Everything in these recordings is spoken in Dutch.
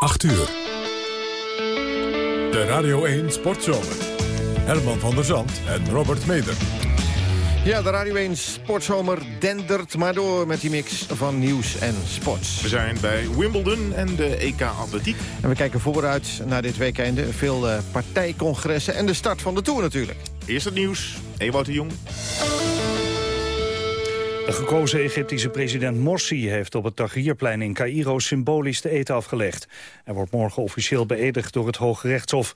8 uur. De Radio 1 Sportzomer. Herman van der Zand en Robert Meder. Ja, de Radio 1 Sportzomer dendert maar door met die mix van nieuws en sports. We zijn bij Wimbledon en de EK Atletiek. En we kijken vooruit naar dit weekend. Veel uh, partijcongressen en de start van de Tour natuurlijk. Eerst het nieuws. Ewout de Jong. De gekozen Egyptische president Morsi heeft op het Tahrirplein in Cairo symbolisch de eten afgelegd. Hij wordt morgen officieel beëdigd door het Hoge Rechtshof.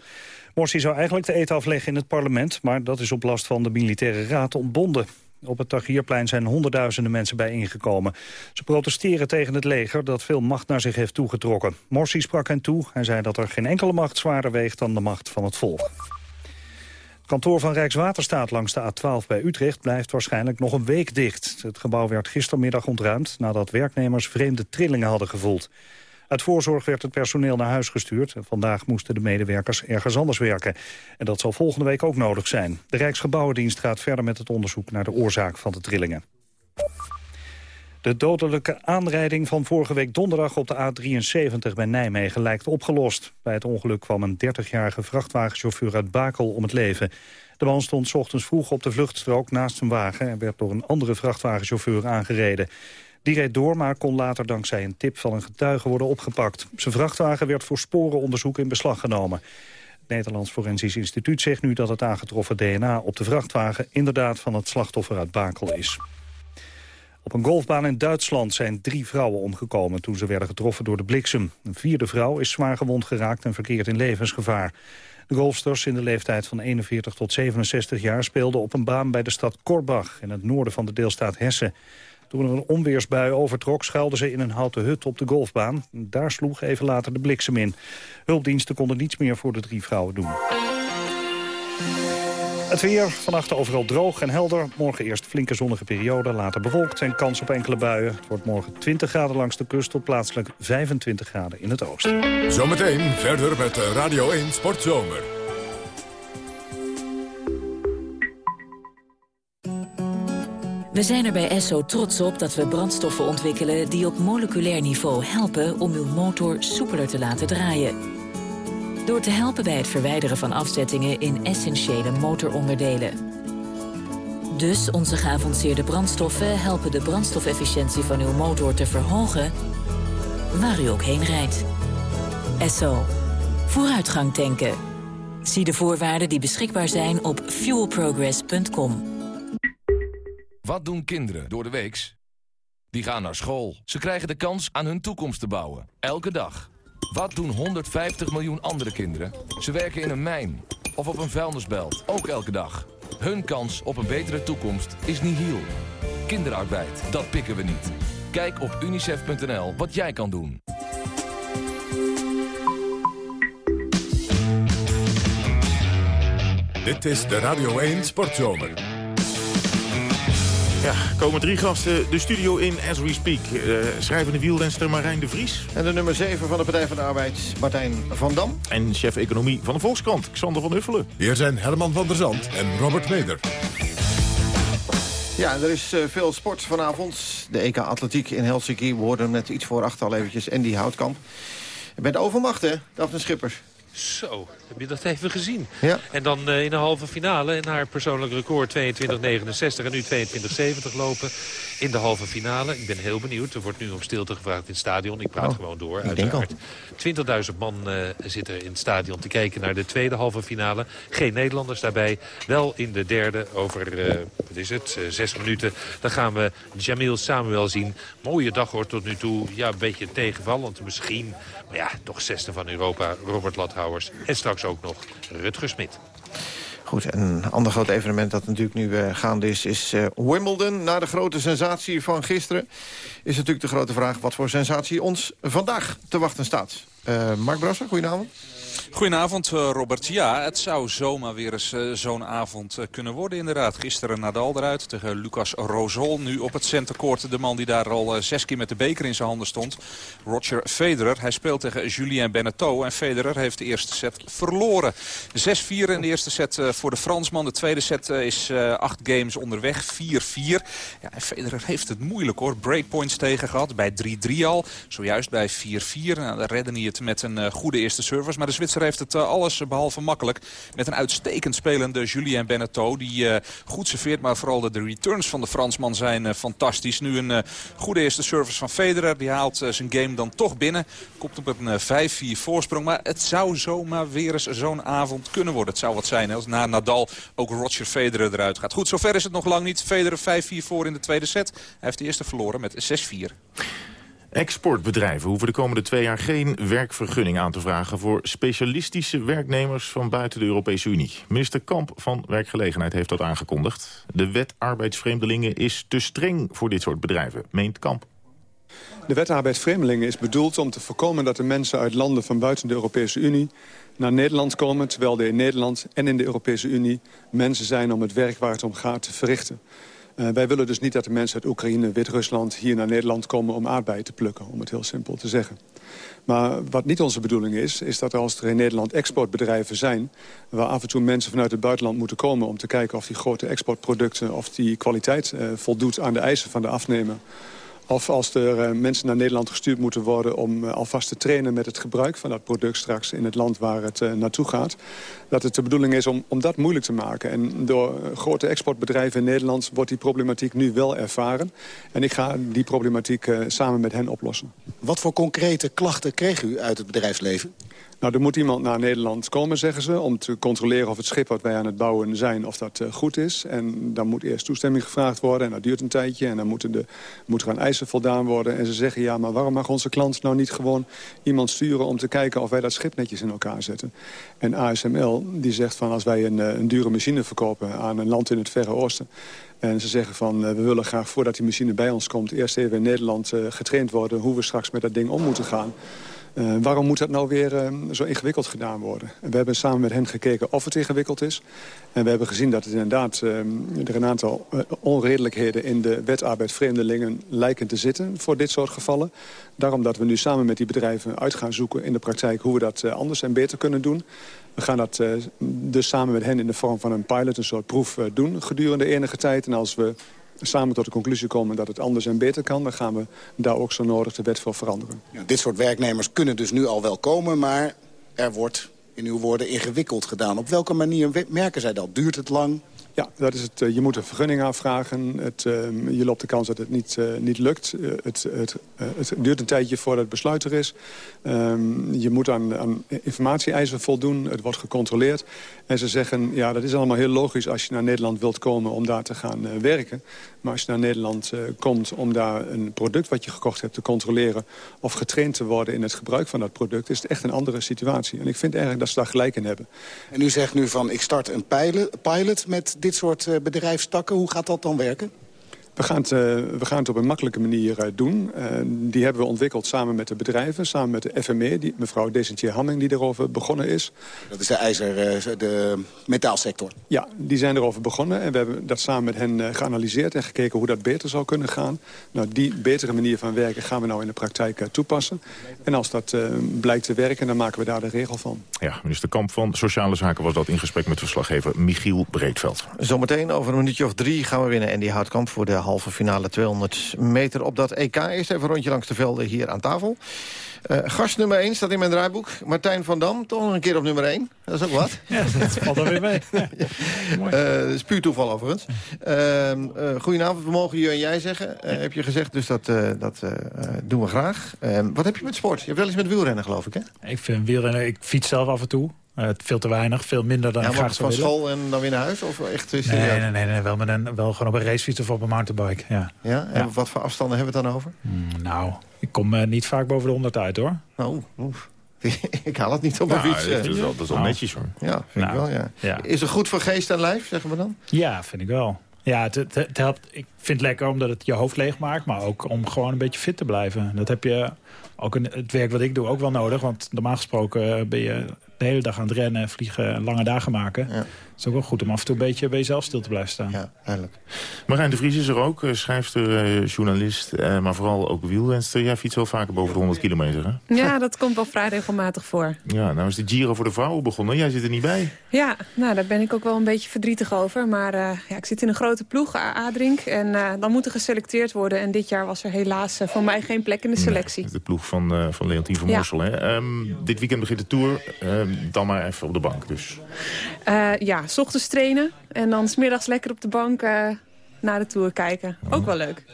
Morsi zou eigenlijk de eten afleggen in het parlement, maar dat is op last van de militaire raad ontbonden. Op het Tahrirplein zijn honderdduizenden mensen bijeengekomen. Ze protesteren tegen het leger dat veel macht naar zich heeft toegetrokken. Morsi sprak hen toe en zei dat er geen enkele macht zwaarder weegt dan de macht van het volk. Kantoor van Rijkswaterstaat langs de A12 bij Utrecht blijft waarschijnlijk nog een week dicht. Het gebouw werd gistermiddag ontruimd nadat werknemers vreemde trillingen hadden gevoeld. Uit voorzorg werd het personeel naar huis gestuurd. Vandaag moesten de medewerkers ergens anders werken. En dat zal volgende week ook nodig zijn. De Rijksgebouwendienst gaat verder met het onderzoek naar de oorzaak van de trillingen. De dodelijke aanrijding van vorige week donderdag op de A73 bij Nijmegen lijkt opgelost. Bij het ongeluk kwam een 30-jarige vrachtwagenchauffeur uit Bakel om het leven. De man stond ochtends vroeg op de vluchtstrook naast zijn wagen... en werd door een andere vrachtwagenchauffeur aangereden. Die reed door, maar kon later dankzij een tip van een getuige worden opgepakt. Zijn vrachtwagen werd voor sporenonderzoek in beslag genomen. Het Nederlands Forensisch Instituut zegt nu dat het aangetroffen DNA op de vrachtwagen... inderdaad van het slachtoffer uit Bakel is. Op een golfbaan in Duitsland zijn drie vrouwen omgekomen toen ze werden getroffen door de bliksem. Een vierde vrouw is zwaar gewond geraakt en verkeert in levensgevaar. De golfsters in de leeftijd van 41 tot 67 jaar speelden op een baan bij de stad Korbach in het noorden van de deelstaat Hessen. Toen er een onweersbui overtrok, schuilden ze in een houten hut op de golfbaan. Daar sloeg even later de bliksem in. Hulpdiensten konden niets meer voor de drie vrouwen doen. Het weer, vannacht overal droog en helder. Morgen eerst flinke zonnige periode, later bewolkt en kans op enkele buien. Het wordt morgen 20 graden langs de kust tot plaatselijk 25 graden in het oosten. Zometeen verder met Radio 1 Sportzomer. We zijn er bij Esso trots op dat we brandstoffen ontwikkelen... die op moleculair niveau helpen om uw motor soepeler te laten draaien. Door te helpen bij het verwijderen van afzettingen in essentiële motoronderdelen. Dus onze geavanceerde brandstoffen helpen de brandstofefficiëntie van uw motor te verhogen... waar u ook heen rijdt. Esso. Vooruitgang tanken. Zie de voorwaarden die beschikbaar zijn op fuelprogress.com. Wat doen kinderen door de weeks? Die gaan naar school. Ze krijgen de kans aan hun toekomst te bouwen. Elke dag. Wat doen 150 miljoen andere kinderen? Ze werken in een mijn of op een vuilnisbelt. Ook elke dag. Hun kans op een betere toekomst is nihil. Kinderarbeid, dat pikken we niet. Kijk op unicef.nl wat jij kan doen. Dit is de Radio 1 Sportzomer. Ja, komen drie gasten de studio in as we speak. Uh, schrijvende wielrenster Marijn de Vries. En de nummer 7 van de Partij van de Arbeid, Martijn van Dam. En chef economie van de Volkskrant, Xander van Uffelen. Hier zijn Herman van der Zand en Robert Meder. Ja, er is uh, veel sport vanavond. De EK Atletiek in Helsinki. We hoorden net iets voor achter al eventjes. En die houtkamp. Je bent overmacht, hè, Daphne Schippers? Zo, heb je dat even gezien? Ja. En dan uh, in de halve finale in haar persoonlijk record 22.69 en nu 22.70 lopen in de halve finale. Ik ben heel benieuwd. Er wordt nu om stilte gevraagd in het stadion. Ik praat Oh, gewoon door, uiteraard. 20.000 man uh, zitten in het stadion te kijken naar de tweede halve finale. Geen Nederlanders daarbij. Wel in de derde over, uh, wat is het, zes minuten. Dan gaan we Jamil Samuel zien. Mooie dag hoort tot nu toe. Ja, een beetje tegenvallend misschien. Maar ja, toch zesde van Europa, Robert En straks ook nog Rutger Smit. Goed, en een ander groot evenement dat natuurlijk nu uh, gaande is... is uh, Wimbledon. Na de grote sensatie van gisteren is natuurlijk de grote vraag... wat voor sensatie ons vandaag te wachten staat. Uh, Mark Brasser, goedenavond. Goedenavond eh, Robert. Ja, het zou zomaar weer eens uh, zo'n avond uh, kunnen worden inderdaad. Gisteren Nadal eruit tegen Lucas Rosol. Nu op het centercourt de man die daar al zes keer met de beker in zijn handen stond. Roger Federer. Hij speelt tegen Julien Beneteau. En Federer heeft de eerste set verloren. 6-4 in de eerste set voor de Fransman. De tweede set is acht games onderweg. 4-4. Ja, en Federer heeft het moeilijk hoor. Breakpoints tegen gehad. Bij 3-3 al. Zojuist bij 4-4. Nou, daar redden hij het met een goede eerste service. Maar de Zwitser heeft het uh, alles behalve makkelijk. Met een uitstekend spelende Julien Beneteau. Die uh, goed serveert, maar vooral de, returns van de Fransman zijn uh, fantastisch. Nu een goede eerste service van Federer. Die haalt zijn game dan toch binnen. Komt op een 5-4 voorsprong. Maar het zou zomaar weer eens zo'n avond kunnen worden. Het zou wat zijn als na Nadal ook Roger Federer eruit gaat. Goed, zover is het nog lang niet. Federer 5-4 voor in de tweede set. Hij heeft de eerste verloren met 6-4. Exportbedrijven hoeven de komende twee jaar geen werkvergunning aan te vragen... voor specialistische werknemers van buiten de Europese Unie. Minister Kamp van Werkgelegenheid heeft dat aangekondigd. De wet arbeidsvreemdelingen is te streng voor dit soort bedrijven, meent Kamp. De wet arbeidsvreemdelingen is bedoeld om te voorkomen dat de mensen uit landen van buiten de Europese Unie naar Nederland komen... terwijl er in Nederland en in de Europese Unie mensen zijn om het werk waar het om gaat te verrichten. Uh, wij willen dus niet dat de mensen uit Oekraïne, Wit-Rusland... hier naar Nederland komen om aardbeien te plukken, om het heel simpel te zeggen. Maar wat niet onze bedoeling is, is dat als er in Nederland exportbedrijven zijn... waar af en toe mensen vanuit het buitenland moeten komen... om te kijken of die grote exportproducten, of die kwaliteit uh, voldoet aan de eisen van de afnemer of als er uh, mensen naar Nederland gestuurd moeten worden... om uh, alvast te trainen met het gebruik van dat product straks in het land waar het uh, naartoe gaat. Dat het de bedoeling is om, om dat moeilijk te maken. En door grote exportbedrijven in Nederland wordt die problematiek nu wel ervaren. En ik ga die problematiek samen met hen oplossen. Wat voor concrete klachten kreeg u uit het bedrijfsleven? Nou, er moet iemand naar Nederland komen, zeggen ze... om te controleren of het schip wat wij aan het bouwen zijn, of dat uh, goed is. En dan moet eerst toestemming gevraagd worden en dat duurt een tijdje. En dan moeten, de, moeten er aan eisen voldaan worden. En ze zeggen, ja, maar waarom mag onze klant nou niet gewoon iemand sturen... om te kijken of wij dat schip netjes in elkaar zetten? En ASML, die zegt van als wij een, eh, een dure machine verkopen aan een land in het Verre Oosten... En ze zeggen van, uh, we willen graag voordat die machine bij ons komt... eerst even in Nederland getraind worden hoe we straks met dat ding om moeten gaan. Uh, waarom moet dat nou weer uh, zo ingewikkeld gedaan worden? En we hebben samen met hen gekeken of het ingewikkeld is. En we hebben gezien dat het inderdaad uh, er een aantal onredelijkheden... in de wet arbeidsvreemdelingen lijken te zitten voor dit soort gevallen. Daarom dat we nu samen met die bedrijven uit gaan zoeken in de praktijk... hoe we dat anders en beter kunnen doen. We gaan dat dus samen met hen in de vorm van een pilot, een soort proef doen gedurende enige tijd. En als we samen tot de conclusie komen dat het anders en beter kan... dan gaan we daar ook zo nodig de wet voor veranderen. Ja, dit soort werknemers kunnen dus nu al wel komen... maar er wordt in uw woorden ingewikkeld gedaan. Op welke manier merken zij dat? Duurt het lang? Ja, dat is het, eh, je moet een vergunning aanvragen. Het, uh, je loopt de kans dat het niet, uh, niet lukt. Uh, het, het, het, duurt een tijdje voordat het besluit er is. Um, je moet aan, aan informatie-eisen voldoen. Het wordt gecontroleerd. En ze zeggen, ja, dat is allemaal heel logisch als je naar Nederland wilt komen om daar te gaan werken. Maar als je naar Nederland komt om daar een product wat je gekocht hebt te controleren... of getraind te worden in het gebruik van dat product... is het echt een andere situatie. En ik vind eigenlijk dat ze daar gelijk in hebben. En u zegt nu van, ik start een pilot met dit soort eh, bedrijfstakken. Hoe gaat dat dan werken? We gaan, het, uh, we gaan het op een makkelijke manier uh, doen. Uh, die hebben we ontwikkeld samen met de bedrijven, samen met de FME, die, mevrouw Desentier Hamming die erover begonnen is. Dat is de ijzer, de metaalsector. Ja, die zijn erover begonnen en we hebben dat samen met hen geanalyseerd en gekeken hoe dat beter zou kunnen gaan. Nou, die betere manier van werken gaan we nou in de praktijk toepassen. En als dat blijkt te werken, dan maken we daar de regel van. Ja, minister Kamp van Sociale Zaken was dat in gesprek met verslaggever Michiel Breedveld. Zometeen over een minuutje of drie gaan we winnen en die Houtkamp voor de halve finale 200 meter op dat EK. Eerst even een rondje langs de velden hier aan tafel. Uh, gast nummer 1 staat in mijn draaiboek. Martijn van Dam, toch nog een keer op nummer 1. Dat is ook wat. Ja, dat valt er weer mee. uh, is puur toeval overigens. Uh, goedenavond, we mogen je en jij zeggen. heb je gezegd, dus dat, dat doen we graag. Ehm, wat heb je met sport? Je hebt wel eens met wielrennen, geloof ik, hè? Ik vind wielrennen, ik fiets zelf af en toe. Uh, veel te weinig, veel minder dan ja, ik graag zou van school en dan weer naar huis? Of echt nee, nee, nee, nee, wel, met een, wel gewoon op een racefiets of op een mountainbike. Ja. Ja? En ja. wat voor afstanden hebben we het dan over? Mm, nou, ik kom uh, niet vaak boven de 100 uit hoor. Oh, oef. ik haal het niet op mijn ja, fiets. Dat is wel, dat is wel nou. netjes hoor. Ja, vind nou, ik wel, ja. ja. Is het goed voor geest en lijf, zeggen we dan? Ja, vind ik wel. Ja, het, het, het, helpt. Ik vind het lekker omdat het je hoofd leeg maakt. Maar ook om gewoon een beetje fit te blijven. Dat heb je ook een, het werk wat ik doe ook wel nodig. Want normaal gesproken ben je de hele dag aan het rennen, vliegen, lange dagen maken. Ja. Het is ook wel goed om af en toe een beetje bij jezelf stil te blijven staan. Ja, duidelijk. Marijn de Vries is er ook, eh, schrijfster, eh, journalist, eh, maar vooral ook wielrenster. Jij fietst wel vaker boven de 100 kilometer, hè? Ja, dat komt wel vrij regelmatig voor. Ja, nou is de Giro voor de vrouwen begonnen. Jij zit er niet bij. Ja, nou, daar ben ik ook wel een beetje verdrietig over. Maar ja, ik zit in een grote ploeg, Adrink, en dan moet er geselecteerd worden. En dit jaar was er helaas voor mij geen plek in de selectie. Nee, de ploeg van, van Leontien van Morsel, hè? Ehm, dit weekend begint de Tour, dan maar even op de bank dus. ja, s ochtends trainen en dan smiddags lekker op de bank uh, naar de Tour kijken. Ook wel leuk.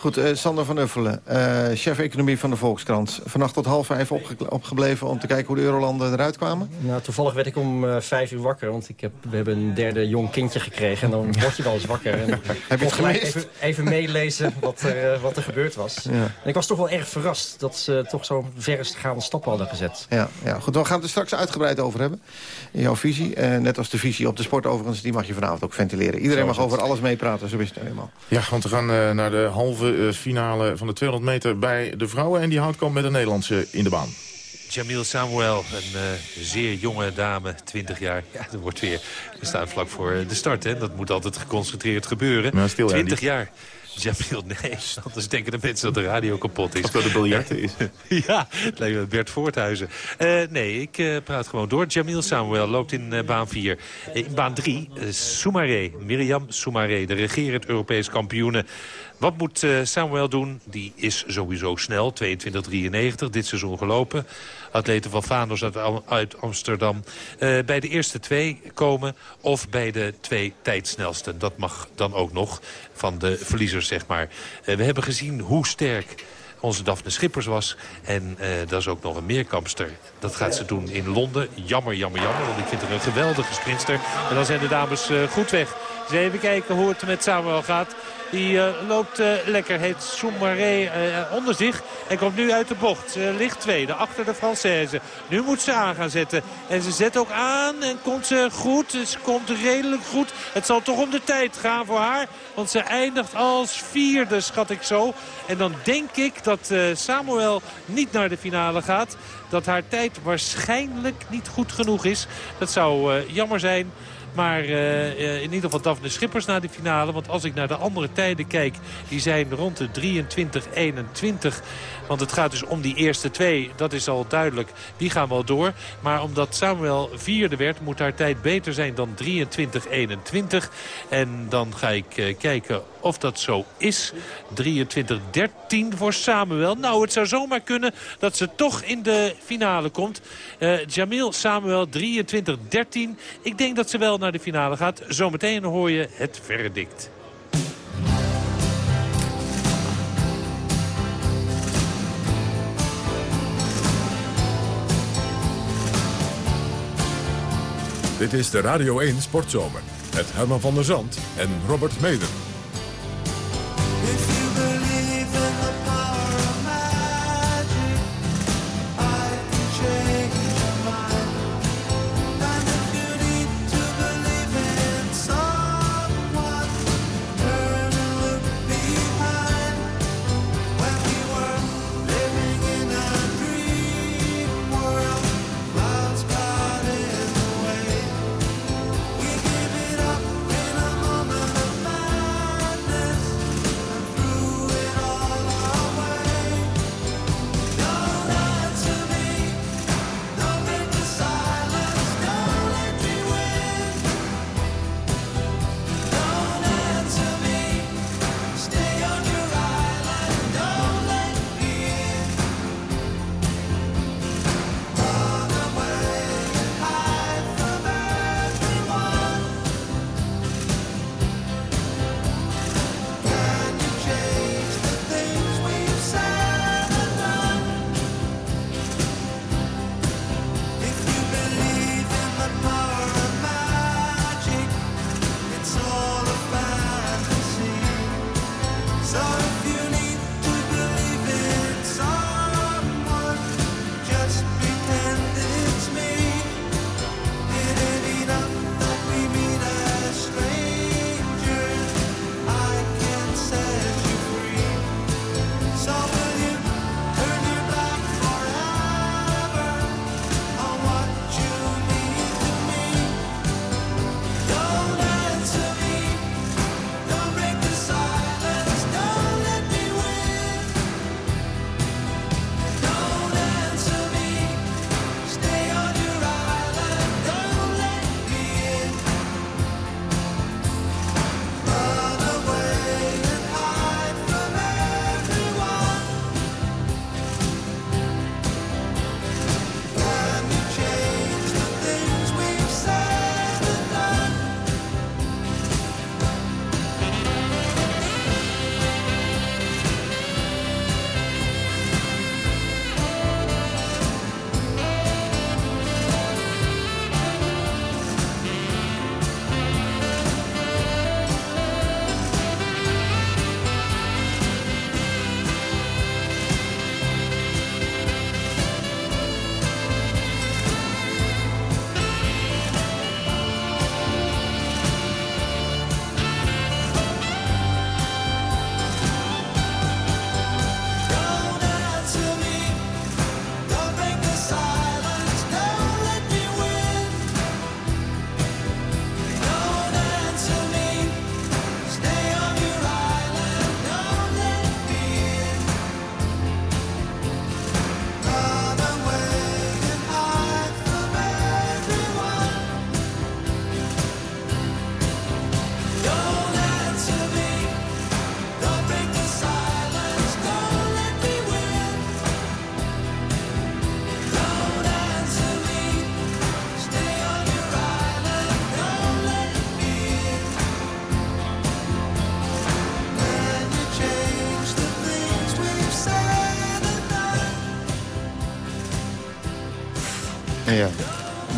Goed, uh, Sander van Uffelen, uh, chef economie van de Volkskrant. Vannacht tot half vijf opgebleven om te kijken hoe de Eurolanden eruit kwamen? Nou, toevallig werd ik om uh, vijf uur wakker, want ik heb, we hebben een derde jong kindje gekregen. En dan word je wel eens wakker. En heb je het gemist? Even, even, meelezen wat er, wat er gebeurd was. Ja. En ik was toch wel erg verrast dat ze toch zo'n verregaande stappen hadden gezet. Ja, ja, goed, we gaan het er straks uitgebreid over hebben. In jouw visie. net als de visie op de sport overigens, die mag je vanavond ook ventileren. Iedereen mag over alles meepraten, zo is het helemaal. Ja, want we gaan naar de halve uh, finale van de 200 meter bij de vrouwen. En die houtkamp met de Nederlandse in de baan. Jamil Samuel, een uh, zeer jonge dame, 20 jaar. Ja, er wordt weer. We staan vlak voor de start, hè. Dat moet altijd geconcentreerd gebeuren. Nou, stil, 20 jaar. Jamil, nee, anders denken de mensen dat de radio kapot is. Of dat de biljarten is. ja, het lijkt Bert Voorthuizen. Uh, nee, ik uh, praat gewoon door. Jamil Samuel loopt in uh, baan 4. in baan 3, Soumaré, Miriam Soumaré, de regerend Europees kampioene. Wat moet uh, Samuel doen? Die is sowieso snel, 22-93, dit seizoen gelopen. Atleten van Vanos uit, Amsterdam. Uh, bij de eerste twee komen of bij de twee tijdsnelsten. Dat mag dan ook nog van de verliezers, zeg maar. Uh, we hebben gezien hoe sterk onze Daphne Schippers was. En dat is ook nog een meerkampster. Dat gaat ze doen in Londen. Jammer, jammer, jammer. Want ik vind haar een geweldige sprinster. En dan zijn de dames goed weg. Dus even kijken hoe het met Samuel gaat. Die uh, loopt uh, lekker, heeft Soumaré uh, onder zich. En komt nu uit de bocht. Ze ligt tweede, achter de Française. Nu moet ze aan gaan zetten. En ze zet ook aan en komt ze goed. Ze komt redelijk goed. Het zal toch om de tijd gaan voor haar. Want ze eindigt als vierde, schat ik zo. En dan denk ik dat Samuel niet naar de finale gaat. Dat haar tijd waarschijnlijk niet goed genoeg is. Dat zou jammer zijn. Maar uh, in ieder geval Daphne Schippers naar de finale. Want als ik naar de andere tijden kijk, die zijn rond de 23, 21. Want het gaat dus om die eerste twee. Dat is al duidelijk. Die gaan wel door. Maar omdat Samuel vierde werd, moet haar tijd beter zijn dan 23, 21. En dan ga ik uh, kijken of dat zo is. 23, 13 voor Samuel. Nou, het zou zomaar kunnen dat ze toch in de finale komt. Uh, Jamil Samuel, 23, 13. Ik denk dat ze wel naar de finale gaat. Zometeen hoor je het verdict. Dit is de Radio 1 Sportzomer. Met Herman van der Zand en Robert Meder.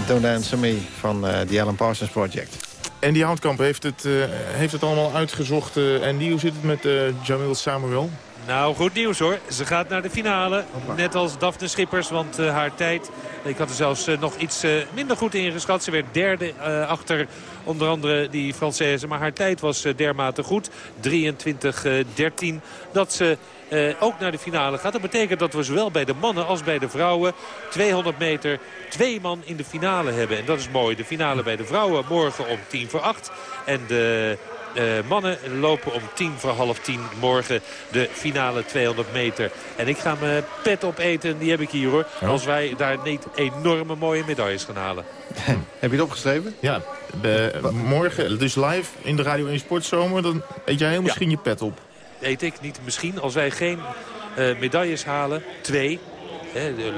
Don't Answer Me van uh, The Alan Parsons Project. En die Houtkamp heeft het, uh, heeft het allemaal uitgezocht. Uh, en hoe zit het met Jamil Samuel? Nou, goed nieuws hoor. Ze gaat naar de finale. Net als Daphne Schippers, want uh, haar tijd... Ik had er zelfs uh, nog iets uh, minder goed ingeschat. Ze werd derde achter onder andere die Française. Maar haar tijd was dermate goed. 23-13. Dat ze ook naar de finale gaat. Dat betekent dat we zowel bij de mannen als bij de vrouwen... 200 meter twee man in de finale hebben. En dat is mooi. De finale bij de vrouwen morgen om tien voor acht. En de uh, mannen lopen om tien voor half tien morgen de finale 200 meter. En ik ga mijn pet opeten, die heb ik hier hoor. Als wij daar niet enorme mooie medailles gaan halen. heb je het opgeschreven? Ja, morgen dus live in de Radio 1 Sportzomer. Dan eet jij heel misschien je pet op. Eet ik niet misschien. Als wij geen uh, medailles halen, twee,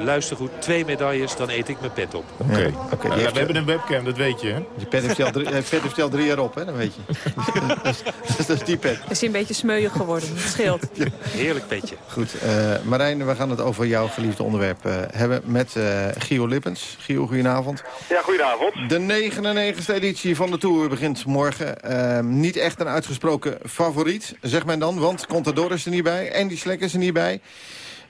luister goed, twee medailles, dan eet ik mijn pet op. Oké. Okay. Okay, nou, we hebben een webcam, dat weet je. Hè? Je pet heeft je al drie, pet heeft je al drie jaar op, hè? dat weet je. dat, is, die pet. Is hij een beetje smeuig geworden, dat scheelt. Heerlijk petje. Goed, uh, Marijn, we gaan het over jouw geliefde onderwerp uh, hebben met uh, Gio Lippens. Gio, goedenavond. Ja, goedenavond. De 99e editie van de Tour begint morgen. Ehm, niet echt een uitgesproken favoriet, zegt men dan, want Contador is er niet bij. Andy Slek is er niet bij.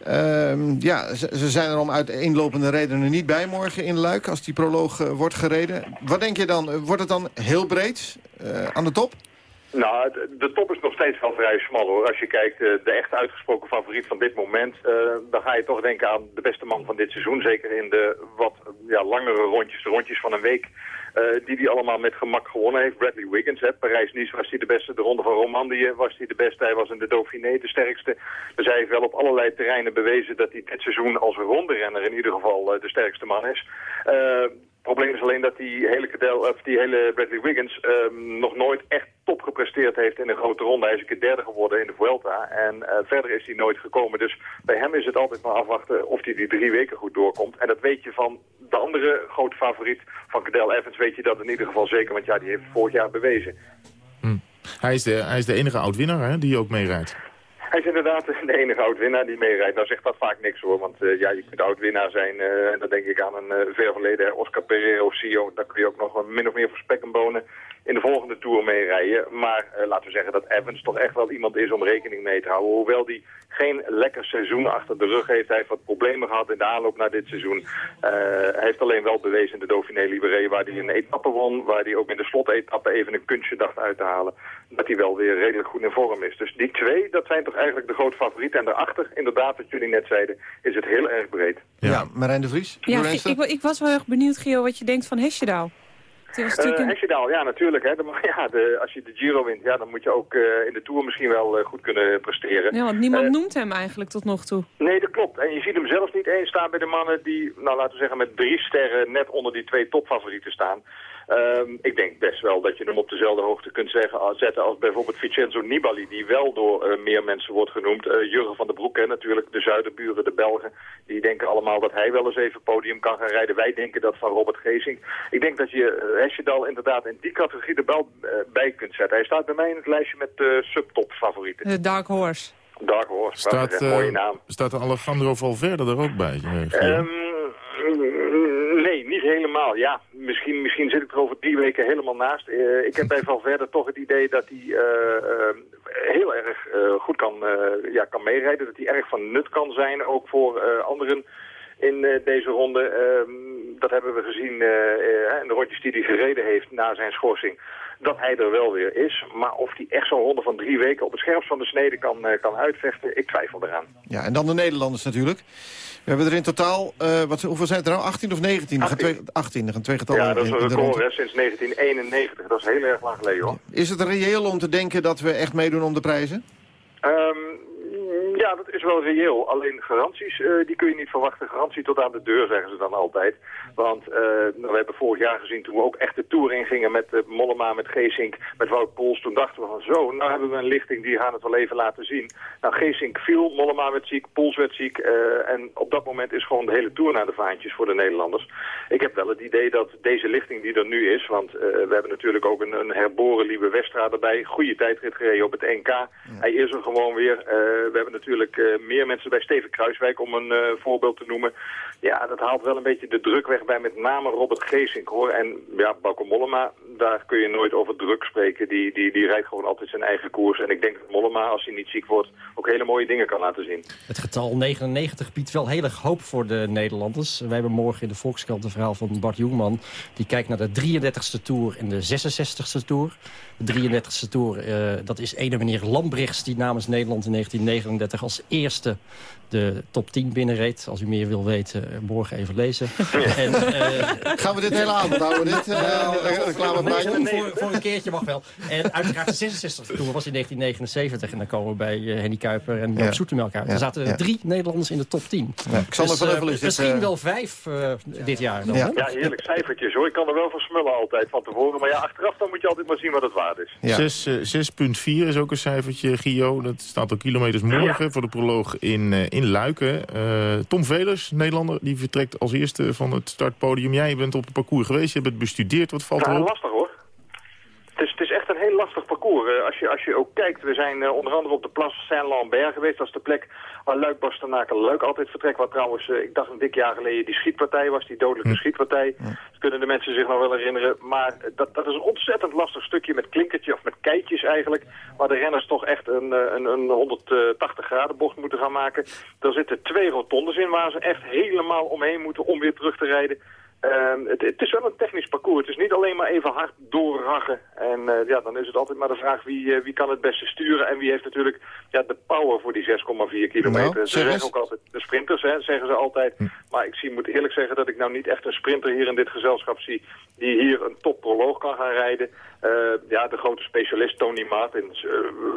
Uh, ja, ze, zijn er om uiteenlopende redenen niet bij morgen in Luik... als die proloog uh, wordt gereden. Wat denk je dan? Wordt het dan heel breed uh, aan de top? Nou, de top is nog steeds wel vrij smal hoor. Als je kijkt, uh, de echt uitgesproken favoriet van dit moment... dan ga je toch denken aan de beste man van dit seizoen. Zeker in de wat ja, langere rondjes, de rondjes van een week... Uh, die hij allemaal met gemak gewonnen heeft. Bradley Wiggins, Parijs-Nice was hij de beste. De Ronde van Romandie was hij de beste. Hij was in de Dauphiné de sterkste. Dus hij heeft wel op allerlei terreinen bewezen dat hij dit seizoen als ronderenner in ieder geval uh, de sterkste man is. Probleem is alleen dat die hele, Cadel, of die hele Bradley Wiggins um, nog nooit echt top gepresteerd heeft in een grote ronde. Hij is een keer derde geworden in de Vuelta en uh, verder is hij nooit gekomen. Dus bij hem is het altijd maar afwachten of hij die drie weken goed doorkomt. En dat weet je van de andere grote favoriet van Cadel Evans, weet je dat in ieder geval zeker. Want ja, die heeft vorig jaar bewezen. Hm. Hij, is de, hij is de enige oud-winnaar die ook meerijdt. Hij is inderdaad de enige oud-winnaar die meerijdt. Nou zegt dat vaak niks hoor, want uh, ja, je kunt oud-winnaar zijn. Uh, en dan denk ik aan een uh, ver verleden Oscar Pereira of. Daar kun je ook nog min of meer voor spek en bonen in de volgende Tour meerijden. Maar laten we zeggen dat Evans toch echt wel iemand is om rekening mee te houden. Hoewel die geen lekker seizoen achter de rug heeft. Hij heeft wat problemen gehad in de aanloop naar dit seizoen. hij heeft alleen wel bewezen in de Dauphiné Libéré waar hij een etappe won. Waar hij ook in de slotetappe even een kunstje dacht uit te halen. Dat hij wel weer redelijk goed in vorm is. Dus die twee, dat zijn toch eigenlijk de grote favorieten. En daarachter, inderdaad, wat jullie net zeiden, is het heel erg breed. Ja, ja Marijn de Vries? Ja, ik, ik, ik, was wel erg benieuwd, Gio, wat je denkt van Uh, Hesjedaal, ja, natuurlijk. Hè. ja, de, als je de Giro wint, ja, dan moet je ook uh, in de Tour misschien wel uh, goed kunnen presteren. Ja, want niemand noemt hem eigenlijk tot nog toe. Nee, dat klopt. En je ziet hem zelfs niet eens staan bij de mannen die, nou laten we zeggen, met drie sterren net onder die twee topfavorieten staan. Um, ik denk best wel dat je hem op dezelfde hoogte kunt zeggen, zetten als bijvoorbeeld Vincenzo Nibali, die wel door uh, meer mensen wordt genoemd. Uh, Jurgen van der Broek, hè, natuurlijk de zuiderburen, de Belgen, die denken allemaal dat hij wel eens even podium kan gaan rijden. Wij denken dat van Robert Geesing. Ik denk dat je uh, Hesjedal inderdaad in die categorie er wel bij kunt zetten. Hij staat bij mij in het lijstje met subtop favorieten. De Dark Horse. Dark Horse, staat, een mooie naam. Staat Alejandro Valverde er ook bij? Um, nee, niet helemaal. Ja, misschien, misschien zit ik er over drie weken helemaal naast. Uh, ik heb bij Valverde toch het idee dat hij uh, uh, heel erg goed kan, ja, kan meerijden. Dat hij erg van nut kan zijn, ook voor anderen in deze ronde. Ehm, dat hebben we gezien in de rondjes die hij gereden heeft na zijn schorsing dat hij er wel weer is. Maar of hij echt zo'n ronde van drie weken op het scherpst van de snede kan, kan uitvechten, ik twijfel eraan. Ja, en dan de Nederlanders natuurlijk. We hebben er in totaal, uh, wat, hoeveel zijn het er nou? 18 of 19? 18. Twee, 18, er gaan twee getallen Ja, dat is een record hè, sinds 1991. Dat is heel erg lang geleden hoor. Is het reëel om te denken dat we echt meedoen om de prijzen? Um, ja, dat is wel reëel. Alleen garanties, uh, die kun je niet verwachten. Garantie tot aan de deur, zeggen ze dan altijd. Want uh, nou, we hebben vorig jaar gezien toen we ook echt de Tour ingingen met uh, Mollema, met Geesink, met Wout Poels. Toen dachten we van zo, nou hebben we een lichting, die gaan het wel even laten zien. Nou, Geesink viel, Mollema werd ziek, Poels werd ziek. en op dat moment is gewoon de hele Tour naar de vaantjes voor de Nederlanders. Ik heb wel het idee dat deze lichting die er nu is, want we hebben natuurlijk ook een, een herboren Liebe Westra erbij. Goede tijdrit gereden op het NK. Hij is er gewoon weer. we hebben natuurlijk natuurlijk meer mensen bij Steven Kruiswijk, om een voorbeeld te noemen. Ja, dat haalt wel een beetje de druk weg bij met name Robert Geesink, hoor. En ja, Bauke Mollema, daar kun je nooit over druk spreken. Die, die, die rijdt gewoon altijd zijn eigen koers. En ik denk dat Mollema, als hij niet ziek wordt, ook hele mooie dingen kan laten zien. Het getal 99 biedt wel heel erg hoop voor de Nederlanders. Wij hebben morgen in de Volkskrant een verhaal van Bart Jongman. Die kijkt naar de 33ste Tour en de 66ste Tour. De 33ste Tour, uh, dat is ene meneer Lambrechts... die namens Nederland in 1939 als eerste de top 10 binnenreed. Als u meer wil weten, eh, morgen even lezen. En, uh, Gaan we dit hele avond houden? Dit uh, reclame voor, voor een keertje mag wel. En uiteraard de 66 Tour was in 1979. En dan komen we bij uh, Henny Kuiper en Joop ja. Zoetemelk uit. Er zaten ja. drie Nederlanders in de top 10. Ja. Ik zal dus, even misschien wel vijf dit jaar. Dan, ja. ja, heerlijk cijfertjes hoor. Ik kan er wel van smullen altijd van tevoren. Maar ja, achteraf dan moet je altijd maar zien wat het waard is. 6,4 is ook een cijfertje, Gio. Dat staat al kilometers morgen voor de proloog in, in Luiken. Tom Velers, Nederlander, die vertrekt als eerste van het startpodium. Jij bent op het parcours geweest, je hebt het bestudeerd. Wat valt erop? lastig hoor. Het is, het is echt een heel lastig parcours. Uh, als, je, als je ook kijkt, we zijn uh, onder andere op de Plas Saint-Lambert geweest. Dat is de plek waar Luik Bastenaken Luik altijd vertrekt. Waar trouwens, uh, ik dacht een dik jaar geleden, die schietpartij was. Die dodelijke hm. schietpartij. Hm. Dat kunnen de mensen zich nog wel herinneren. Maar dat, dat is een ontzettend lastig stukje met klinkertje of met keitjes eigenlijk. Waar de renners toch echt een, een, een 180 graden bocht moeten gaan maken. Er zitten twee rotondes in waar ze echt helemaal omheen moeten om weer terug te rijden. Uh, het, het, is wel een technisch parcours. Het is niet alleen maar even hard doorraggen. En uh, ja, dan is het altijd maar de vraag wie, uh, wie kan het beste sturen. En wie heeft natuurlijk ja, de power voor die 6,4 kilometer. Nou, ze zeggen ook altijd de sprinters, hè, zeggen ze altijd. Hm. Maar ik zie, moet eerlijk zeggen dat ik nou niet echt een sprinter hier in dit gezelschap zie... die hier een topproloog kan gaan rijden. Uh, ja, de grote specialist Tony Martins.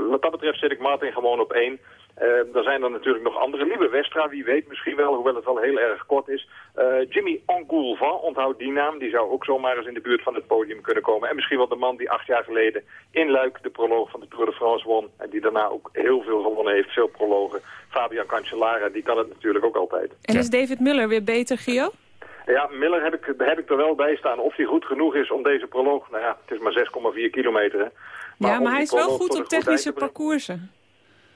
wat dat betreft zet ik Martin gewoon op één. Uh, er zijn er natuurlijk nog andere. Liebe Westra, wie weet misschien wel, hoewel het wel heel erg kort is. Uh, Jimmy Angoulvan, onthoud die naam, die zou ook zomaar eens in de buurt van het podium kunnen komen. En misschien wel de man die acht jaar geleden in Luik de proloog van de Tour de France won. En die daarna ook heel veel gewonnen heeft, veel prologen. Fabian Cancellara, die kan het natuurlijk ook altijd. En is David Miller weer beter, Gio? Ja, Miller heb ik, heb ik er wel bij staan. Of hij goed genoeg is om deze proloog, nou ja, het is maar 6,4 kilometer. Hè. Maar ja, maar hij is wel goed op technische parcoursen.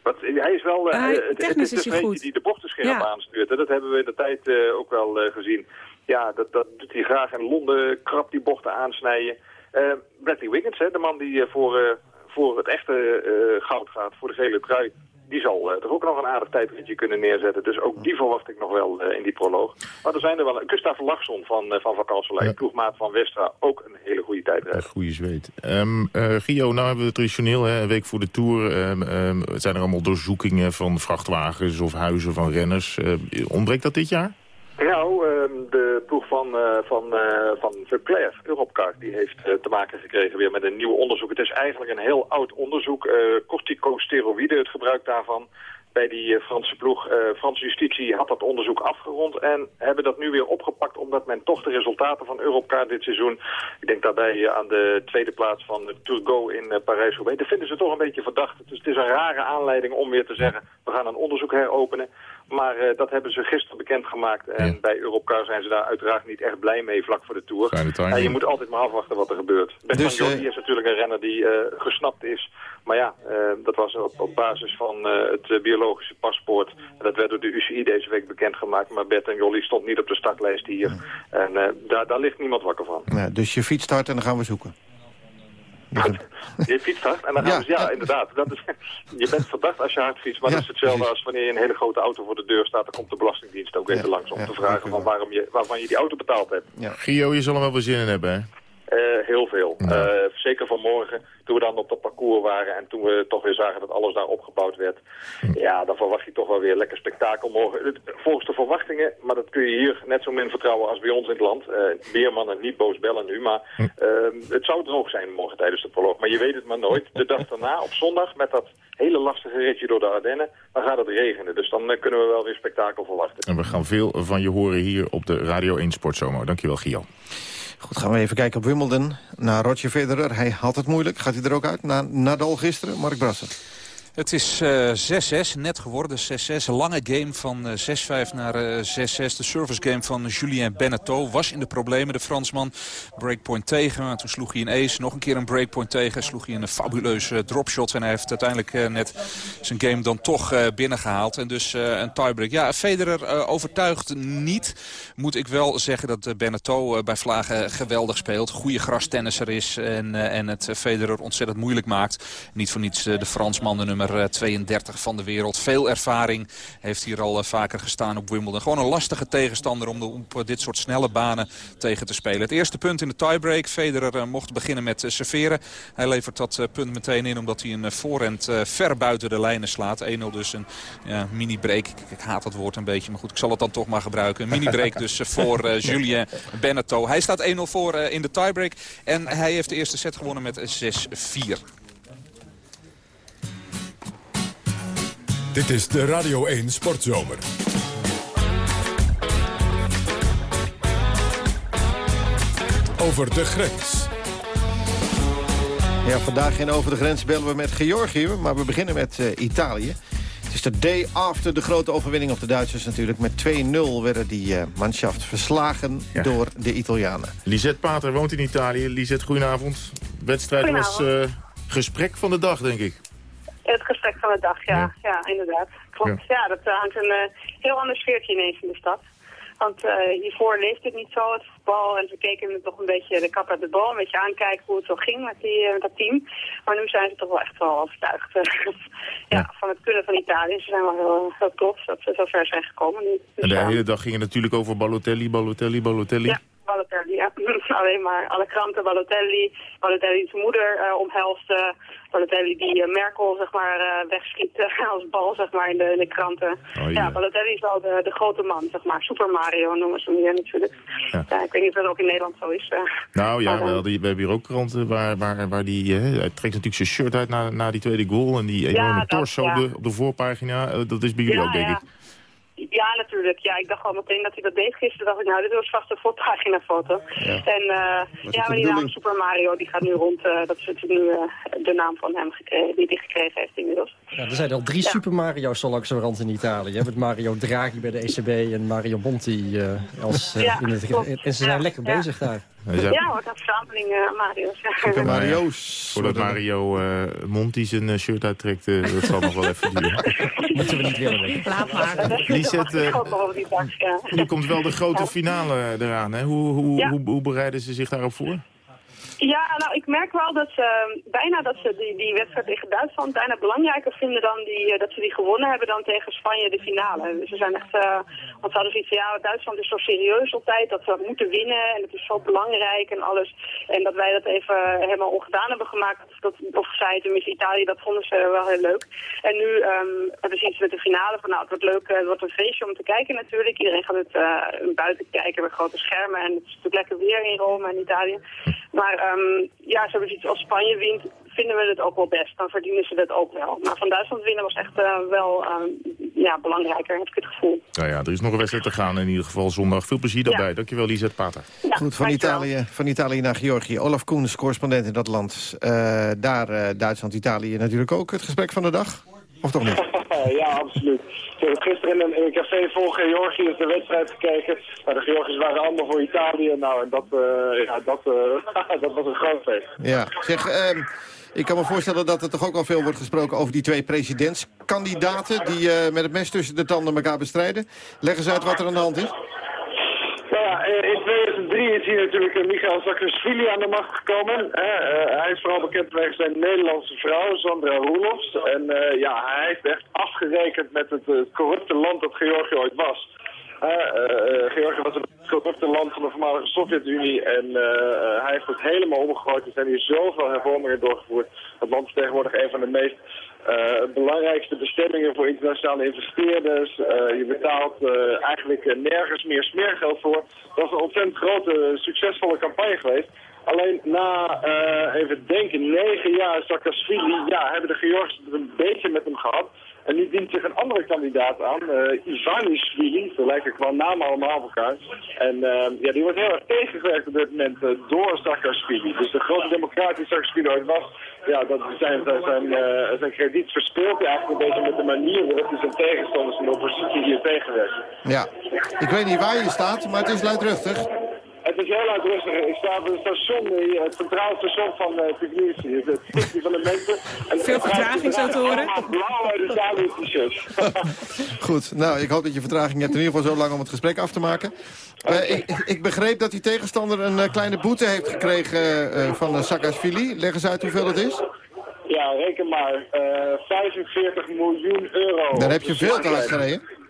Wat, hij is wel, uh, het, technisch het is, is hij goed. die de bochten scherp ja. aanstuurt. Dat hebben we in de tijd uh, ook wel uh, gezien. Ja, dat, dat doet hij graag. En Londen krap die bochten aansnijden. Bradley Wiggins, hè, de man die voor, voor het echte goud gaat, voor de gele trui die zal uh, toch ook nog een aardig tijdritje kunnen neerzetten. Dus ook die verwacht ik nog wel uh, in die proloog. Maar er zijn er wel... Gustav Lachson van, van Van Kalselij, ja. ploegmaat van Westra, ook een hele goede tijdrijder. Goede zweet. Um, Gio, nou hebben we traditioneel, hè, een week voor de Tour... Um, um, zijn er allemaal doorzoekingen van vrachtwagens of huizen van renners. ontbreekt dat dit jaar? Nou, van, uh, van, uh, van Verclair, Europcar, die heeft uh, te maken gekregen weer met een nieuw onderzoek. Het is eigenlijk een heel oud onderzoek. corticosteroïden, het gebruik daarvan bij die Franse ploeg. Franse justitie had dat onderzoek afgerond en hebben dat nu weer opgepakt omdat men toch de resultaten van Europcar dit seizoen, ik denk daarbij aan de tweede plaats van Turgo in Parijs-Roubaix, dat vinden ze toch een beetje verdacht. Dus het is een rare aanleiding om weer te zeggen, we gaan een onderzoek heropenen. Maar uh, dat hebben ze gisteren bekendgemaakt. En ja. bij Europcar zijn ze daar uiteraard niet echt blij mee vlak voor de Tour. En je moet altijd maar afwachten wat er gebeurt. Ben dus, van Jordi uh, is natuurlijk een renner die uh, gesnapt is. Maar ja, dat was op, op basis van het biologische paspoort. En dat werd door de UCI deze week bekendgemaakt. Maar Bert en Jolly stond niet op de startlijst hier. Ja. En daar, daar ligt niemand wakker van. Ja, dus je fiets start en dan gaan we zoeken. Je fietst hard en dan gaan ja, we, ja, inderdaad. Dat is, je bent verdacht als je hard fietst, maar ja, dat is hetzelfde precies. als wanneer je een hele grote auto voor de deur staat. Dan komt de Belastingdienst ook even langs om te vragen van waarom je, waarvan je die auto betaald hebt. Gio, je zal er wel weer zin in hebben, hè? Uh, heel veel. Uh, zeker vanmorgen, toen we dan op dat parcours waren en toen we toch weer zagen dat alles daar opgebouwd werd. Ja, dan verwacht je toch wel weer lekker spektakel morgen. Volgens de verwachtingen, maar dat kun je hier net zo min vertrouwen als bij ons in het land. Uh, Beermannen niet boos bellen nu, maar het zou droog zijn morgen tijdens de proloog. Maar je weet het maar nooit. De dag daarna, op zondag, met dat hele lastige ritje door de Ardennen, dan gaat het regenen. Dus dan kunnen we wel weer spektakel verwachten. En we gaan veel van je horen hier op de Radio 1 Sportzomer. Dankjewel, Gio. Goed, gaan we even kijken op Wimbledon. Naar Roger Federer. Hij had het moeilijk. Gaat hij er ook uit? Na Nadal gisteren, Mark Brasser. Het is uh, 6-6, net geworden 6-6. Lange game van uh, 6-5 naar uh, 6-6. De service game van Julien Beneteau was in de problemen. De Fransman breakpoint tegen. Toen sloeg hij een ace. Nog een keer een breakpoint tegen. Sloeg hij een fabuleuze dropshot. En hij heeft uiteindelijk net zijn game dan toch binnengehaald. En dus een tiebreak. Ja, Federer overtuigt niet. Moet ik wel zeggen dat Beneteau bij Vlagen geweldig speelt. Goede grastennisser is. En, en het Federer ontzettend moeilijk maakt. Niet voor niets de Fransman de nummer nummer 32 eh, van de wereld. Veel ervaring. Heeft hier al eh, vaker gestaan op Wimbledon. Gewoon een lastige tegenstander om op eh, dit soort snelle banen tegen te spelen. Het eerste punt in de tiebreak. Federer mocht beginnen met serveren. Hij levert dat punt meteen in omdat hij een voorhand ver buiten de lijnen slaat. 1-0 dus een ja, mini-break. Ik, ik, haat dat woord een beetje, maar goed, ik zal het dan toch maar gebruiken. Een mini-break dus voor Julien Beneteau. Hij staat 1-0 voor in de tiebreak. En hij heeft de eerste set gewonnen met 6-4. Dit is de Radio 1 Sportzomer. Over de grens. Ja, vandaag in Over de Grens bellen we met Georgië, maar we beginnen met uh, Italië. Het is de day after de grote overwinning op de Duitsers natuurlijk. Met 2-0 werden die uh, manschaft verslagen door de Italianen. Lisette Pater woont in Italië. Lisette, goedenavond. Wedstrijd was uh, gesprek van de dag, denk ik. Het gesprek van de dag, ja. Ja, inderdaad. Klopt. Ja, dat uh, hangt een uh, heel ander sfeertje ineens in de stad. Want uh, hiervoor leefde het niet zo, het voetbal. En we keken toch een beetje de kap uit de bal. Een beetje aankijken hoe het zo ging met, die, met dat team. Maar nu zijn ze toch wel echt wel overtuigd ja, van het kunnen van Italië. Ze zijn wel heel, heel trots dat ze zo ver zijn gekomen. Nu. Dus, en de hele dag ging het natuurlijk over Balotelli, Balotelli, Balotelli. Ja. Balotelli, ja. Alleen maar alle kranten, Balotelli, Balotelli's moeder uh, omhelste, Balotelli die uh, Merkel, zeg maar, uh, wegschiet als bal, zeg maar, in de, in de kranten. Oh, ja. Balotelli is wel de, de grote man, zeg maar. Super Mario noemen ze hem hier natuurlijk. Ja. ik weet niet of dat ook in Nederland zo is. nou ja, we, we, hebben hier ook kranten waar, waar, waar die, hij trekt natuurlijk zijn shirt uit na, na die tweede goal en die enorme torso op, de, op de voorpagina. dat is bij jullie ook, denk ik. Ja, natuurlijk. Ja, ik dacht al meteen dat hij dat deed gisteren. dacht ik, nou, dit was vast een foto. Ja. En uh, ja, maar die naam Super Mario, die gaat nu rond. Uh, dat is natuurlijk nu uh, de naam van hem gekregen, die hij gekregen heeft inmiddels. Ja, er zijn al drie Super Mario's zo rand in Italië. Met Mario Draghi bij de ECB en Mario Monti als... in het, en ze zijn lekker bezig daar. Ja, wat een verzameling uh, Mario's. Super Mario's. Voordat Mario uh, Monti zijn uh, shirt uittrekt, dat zal nog wel even duren. Moeten we niet willen, Laat maar. Lisette, nu komt wel de grote finale eraan. Hè? Hoe, hoe, ja. hoe, hoe bereiden ze zich daarop voor? Ja, nou, ik merk wel dat ze bijna dat ze die, die wedstrijd tegen Duitsland bijna belangrijker vinden dan die, dat ze die gewonnen hebben dan tegen Spanje de finale. Dus ze zijn echt, uh, want ze hadden zoiets van, ja, Duitsland is zo serieus altijd, dat we moeten winnen en het is zo belangrijk en alles. En dat wij dat even helemaal ongedaan hebben gemaakt, dat, of zij tenminste Italië, dat vonden ze wel heel leuk. En nu um, hebben ze iets met de finale van, nou, het wordt leuk, het wordt een feestje om te kijken natuurlijk. Iedereen gaat het uh, buiten kijken met grote schermen en het is natuurlijk lekker weer in Rome en Italië. Maar um, ja, ze hebben iets als Spanje wint, vinden we het ook wel best. Dan verdienen ze dat ook wel. Maar van Duitsland winnen was echt uh, wel uh, ja, belangrijker, heb ik het gevoel. Nou ja, er is nog een wedstrijd te gaan in ieder geval zondag. Veel plezier daarbij. Ja. Dankjewel, Lisette Pater. Ja, Goed, van Italië, van Italië naar Georgië. Olaf Koens, correspondent in dat land. Uh, daar Duitsland, Italië natuurlijk ook. Het gesprek van de dag? Of toch niet? ja, absoluut. Ik heb gisteren in een, café vol Georgië de wedstrijd gekeken. Maar de Georgiërs waren allemaal voor Italië. Nou, en dat, uh, ja, dat, uh, dat was een groot feest. Ja, zeg... Uh, ik kan me voorstellen dat er toch ook al veel wordt gesproken over die twee presidentskandidaten... die uh, met het mes tussen de tanden elkaar bestrijden. Leg eens uit wat er aan de hand is. Is hier natuurlijk uh, Michael Saakashvili aan de macht gekomen. Uh, hij is vooral bekend vanwege zijn Nederlandse vrouw, Sandra Roelofs. En uh, ja, hij heeft echt afgerekend met het, corrupte land dat Georgië ooit was. Georgië was een corrupte land van de voormalige Sovjet-Unie en hij heeft het helemaal omgegooid. Er zijn hier zoveel hervormingen doorgevoerd. Het land is tegenwoordig een van de meest belangrijkste bestemmingen voor internationale investeerders. Uh, je betaalt uh, eigenlijk nergens meer smeergeld voor. Dat is een ontzettend grote, succesvolle campagne geweest. Alleen na, even denken, negen jaar Saakashvili, ja, hebben de Georgiërs het een beetje met hem gehad. En nu dient zich een andere kandidaat aan, uh, Ivanishvili. Ze lijken qua naam allemaal op elkaar. En uh, ja, die wordt heel erg tegengewerkt op dit moment uh, door Saakashvili. Dus de grote democraat die Saakashvili ooit was, ja, dat zijn, zijn, uh, zijn krediet verspeelt eigenlijk een beetje met de manier waarop hij zijn tegenstanders in de oppositie hier tegenwerken. Ja, ik weet niet waar je staat, maar het is luidruchtig. Het is heel uitrustig. Ik sta op het station, eh, het centraal station van uh, Tbilisi. Het stikje van de mensen. En Veel vertraging zo te horen. blauw uit de zadel t-shirts. Goed, nou, ik hoop dat je vertraging hebt in ieder geval zo lang om het gesprek af te maken. Uh, ik, ik, begreep dat die tegenstander een uh, kleine boete heeft gekregen uh, van Saakashvili. Leg eens uit hoeveel het is. Ja, reken maar. 45 miljoen euro. Dan heb je veel te hard gereden.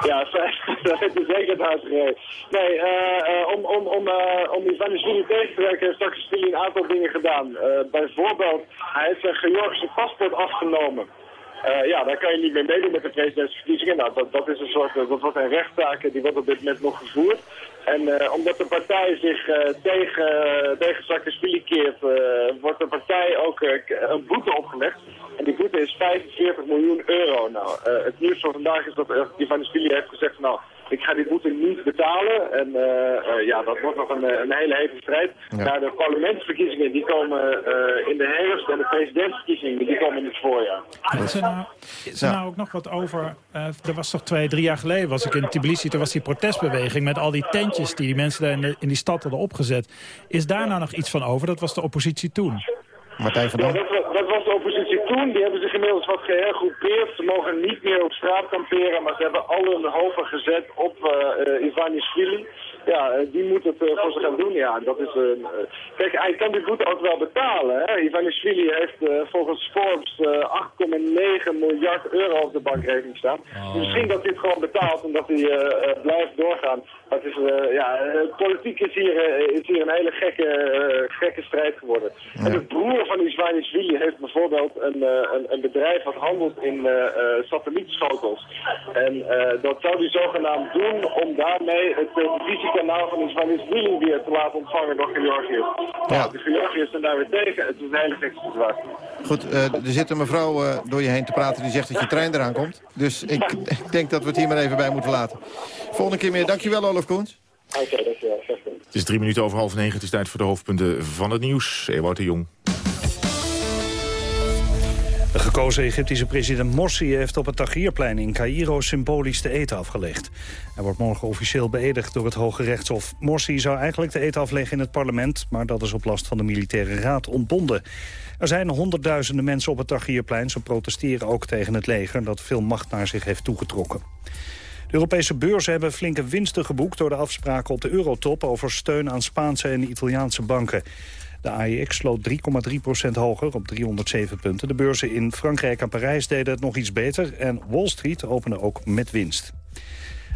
Ja, dat heeft hij zeker het gereden. Nee, uh, om, om, om, uh, om Ivanishvili tegen te werken heeft Saakashvili een aantal dingen gedaan. Bijvoorbeeld, hij heeft zijn Georgische paspoort afgenomen. Uh, ja, daar kan je niet mee meedoen met de presidentsverkiezingen. Nou, dat, dat is een soort, dat wordt een rechtszaak die wordt op dit moment nog gevoerd. En uh, omdat de partij zich uh, tegen, tegen Saakashvili keert, wordt de partij ook een boete opgelegd. En die boete is 45 miljoen euro. Nou, het nieuws van vandaag is dat Ivanishvili heeft gezegd, nou, ik ga die boete niet betalen. En uh, uh, ja, dat wordt nog een, een hele hevige strijd. Ja. Nou, de parlementsverkiezingen die komen uh, in de herfst en de presidentsverkiezingen die komen in het voorjaar. Is er nou, is er nou ook nog wat over... er was toch twee, drie jaar geleden was ik in Tbilisi. Toen was die protestbeweging met al die tentjes die die mensen daar in, de, in die stad hadden opgezet. Is daar nou nog iets van over? Dat was de oppositie toen. Martijn van Dam. Dat, was de oppositie toen. Die hebben zich inmiddels wat gehergroepeerd. Ze mogen niet meer op straat kamperen, maar ze hebben al hun hopen gezet op uh, uh, Ivanishvili. Ja, die moet het uh, voor ze gaan doen. Ja, dat is, kijk, hij kan die boete ook wel betalen. Hè? Ivanishvili heeft volgens Forbes 8,9 miljard euro op de bankrekening staan. Oh. Dus misschien dat hij het gewoon betaalt en dat hij blijft doorgaan. Het is, ja, politiek is hier, is hier een hele gekke, gekke strijd geworden. Ja. En de broer van Ivanishvili heeft bijvoorbeeld een, een, een, bedrijf wat handelt in satellietschotels. En dat zou hij zogenaamd doen om daarmee het televisiekanaal van Ivanishvili weer te laten ontvangen door Georgiërs. Ja. De Georgiërs zijn daar weer tegen. Het is een hele gekke situatie. Goed, uh, er zit een mevrouw uh, door je heen te praten die zegt dat je trein eraan komt. Dus ik, ik denk dat we het hier maar even bij moeten laten. Volgende keer meer. Dankjewel, Olaf Koens. Oké, okay, dankjewel. Het is drie minuten over half negen. Het is tijd voor de hoofdpunten van het nieuws. Ewout de Jong. Gekozen Egyptische president Morsi heeft op het Tahrirplein in Cairo symbolisch de eten afgelegd. Hij wordt morgen officieel beëdigd door het Hoge Rechtshof. Morsi zou eigenlijk de eten afleggen in het parlement, maar dat is op last van de militaire raad ontbonden. Er zijn honderdduizenden mensen op het Tahrirplein. Ze protesteren ook tegen het leger dat veel macht naar zich heeft toegetrokken. De Europese beurzen hebben flinke winsten geboekt... door de afspraken op de eurotop over steun aan Spaanse en Italiaanse banken. De AEX sloot 3,3% hoger op 307 punten. De beurzen in Frankrijk en Parijs deden het nog iets beter... en Wall Street opende ook met winst.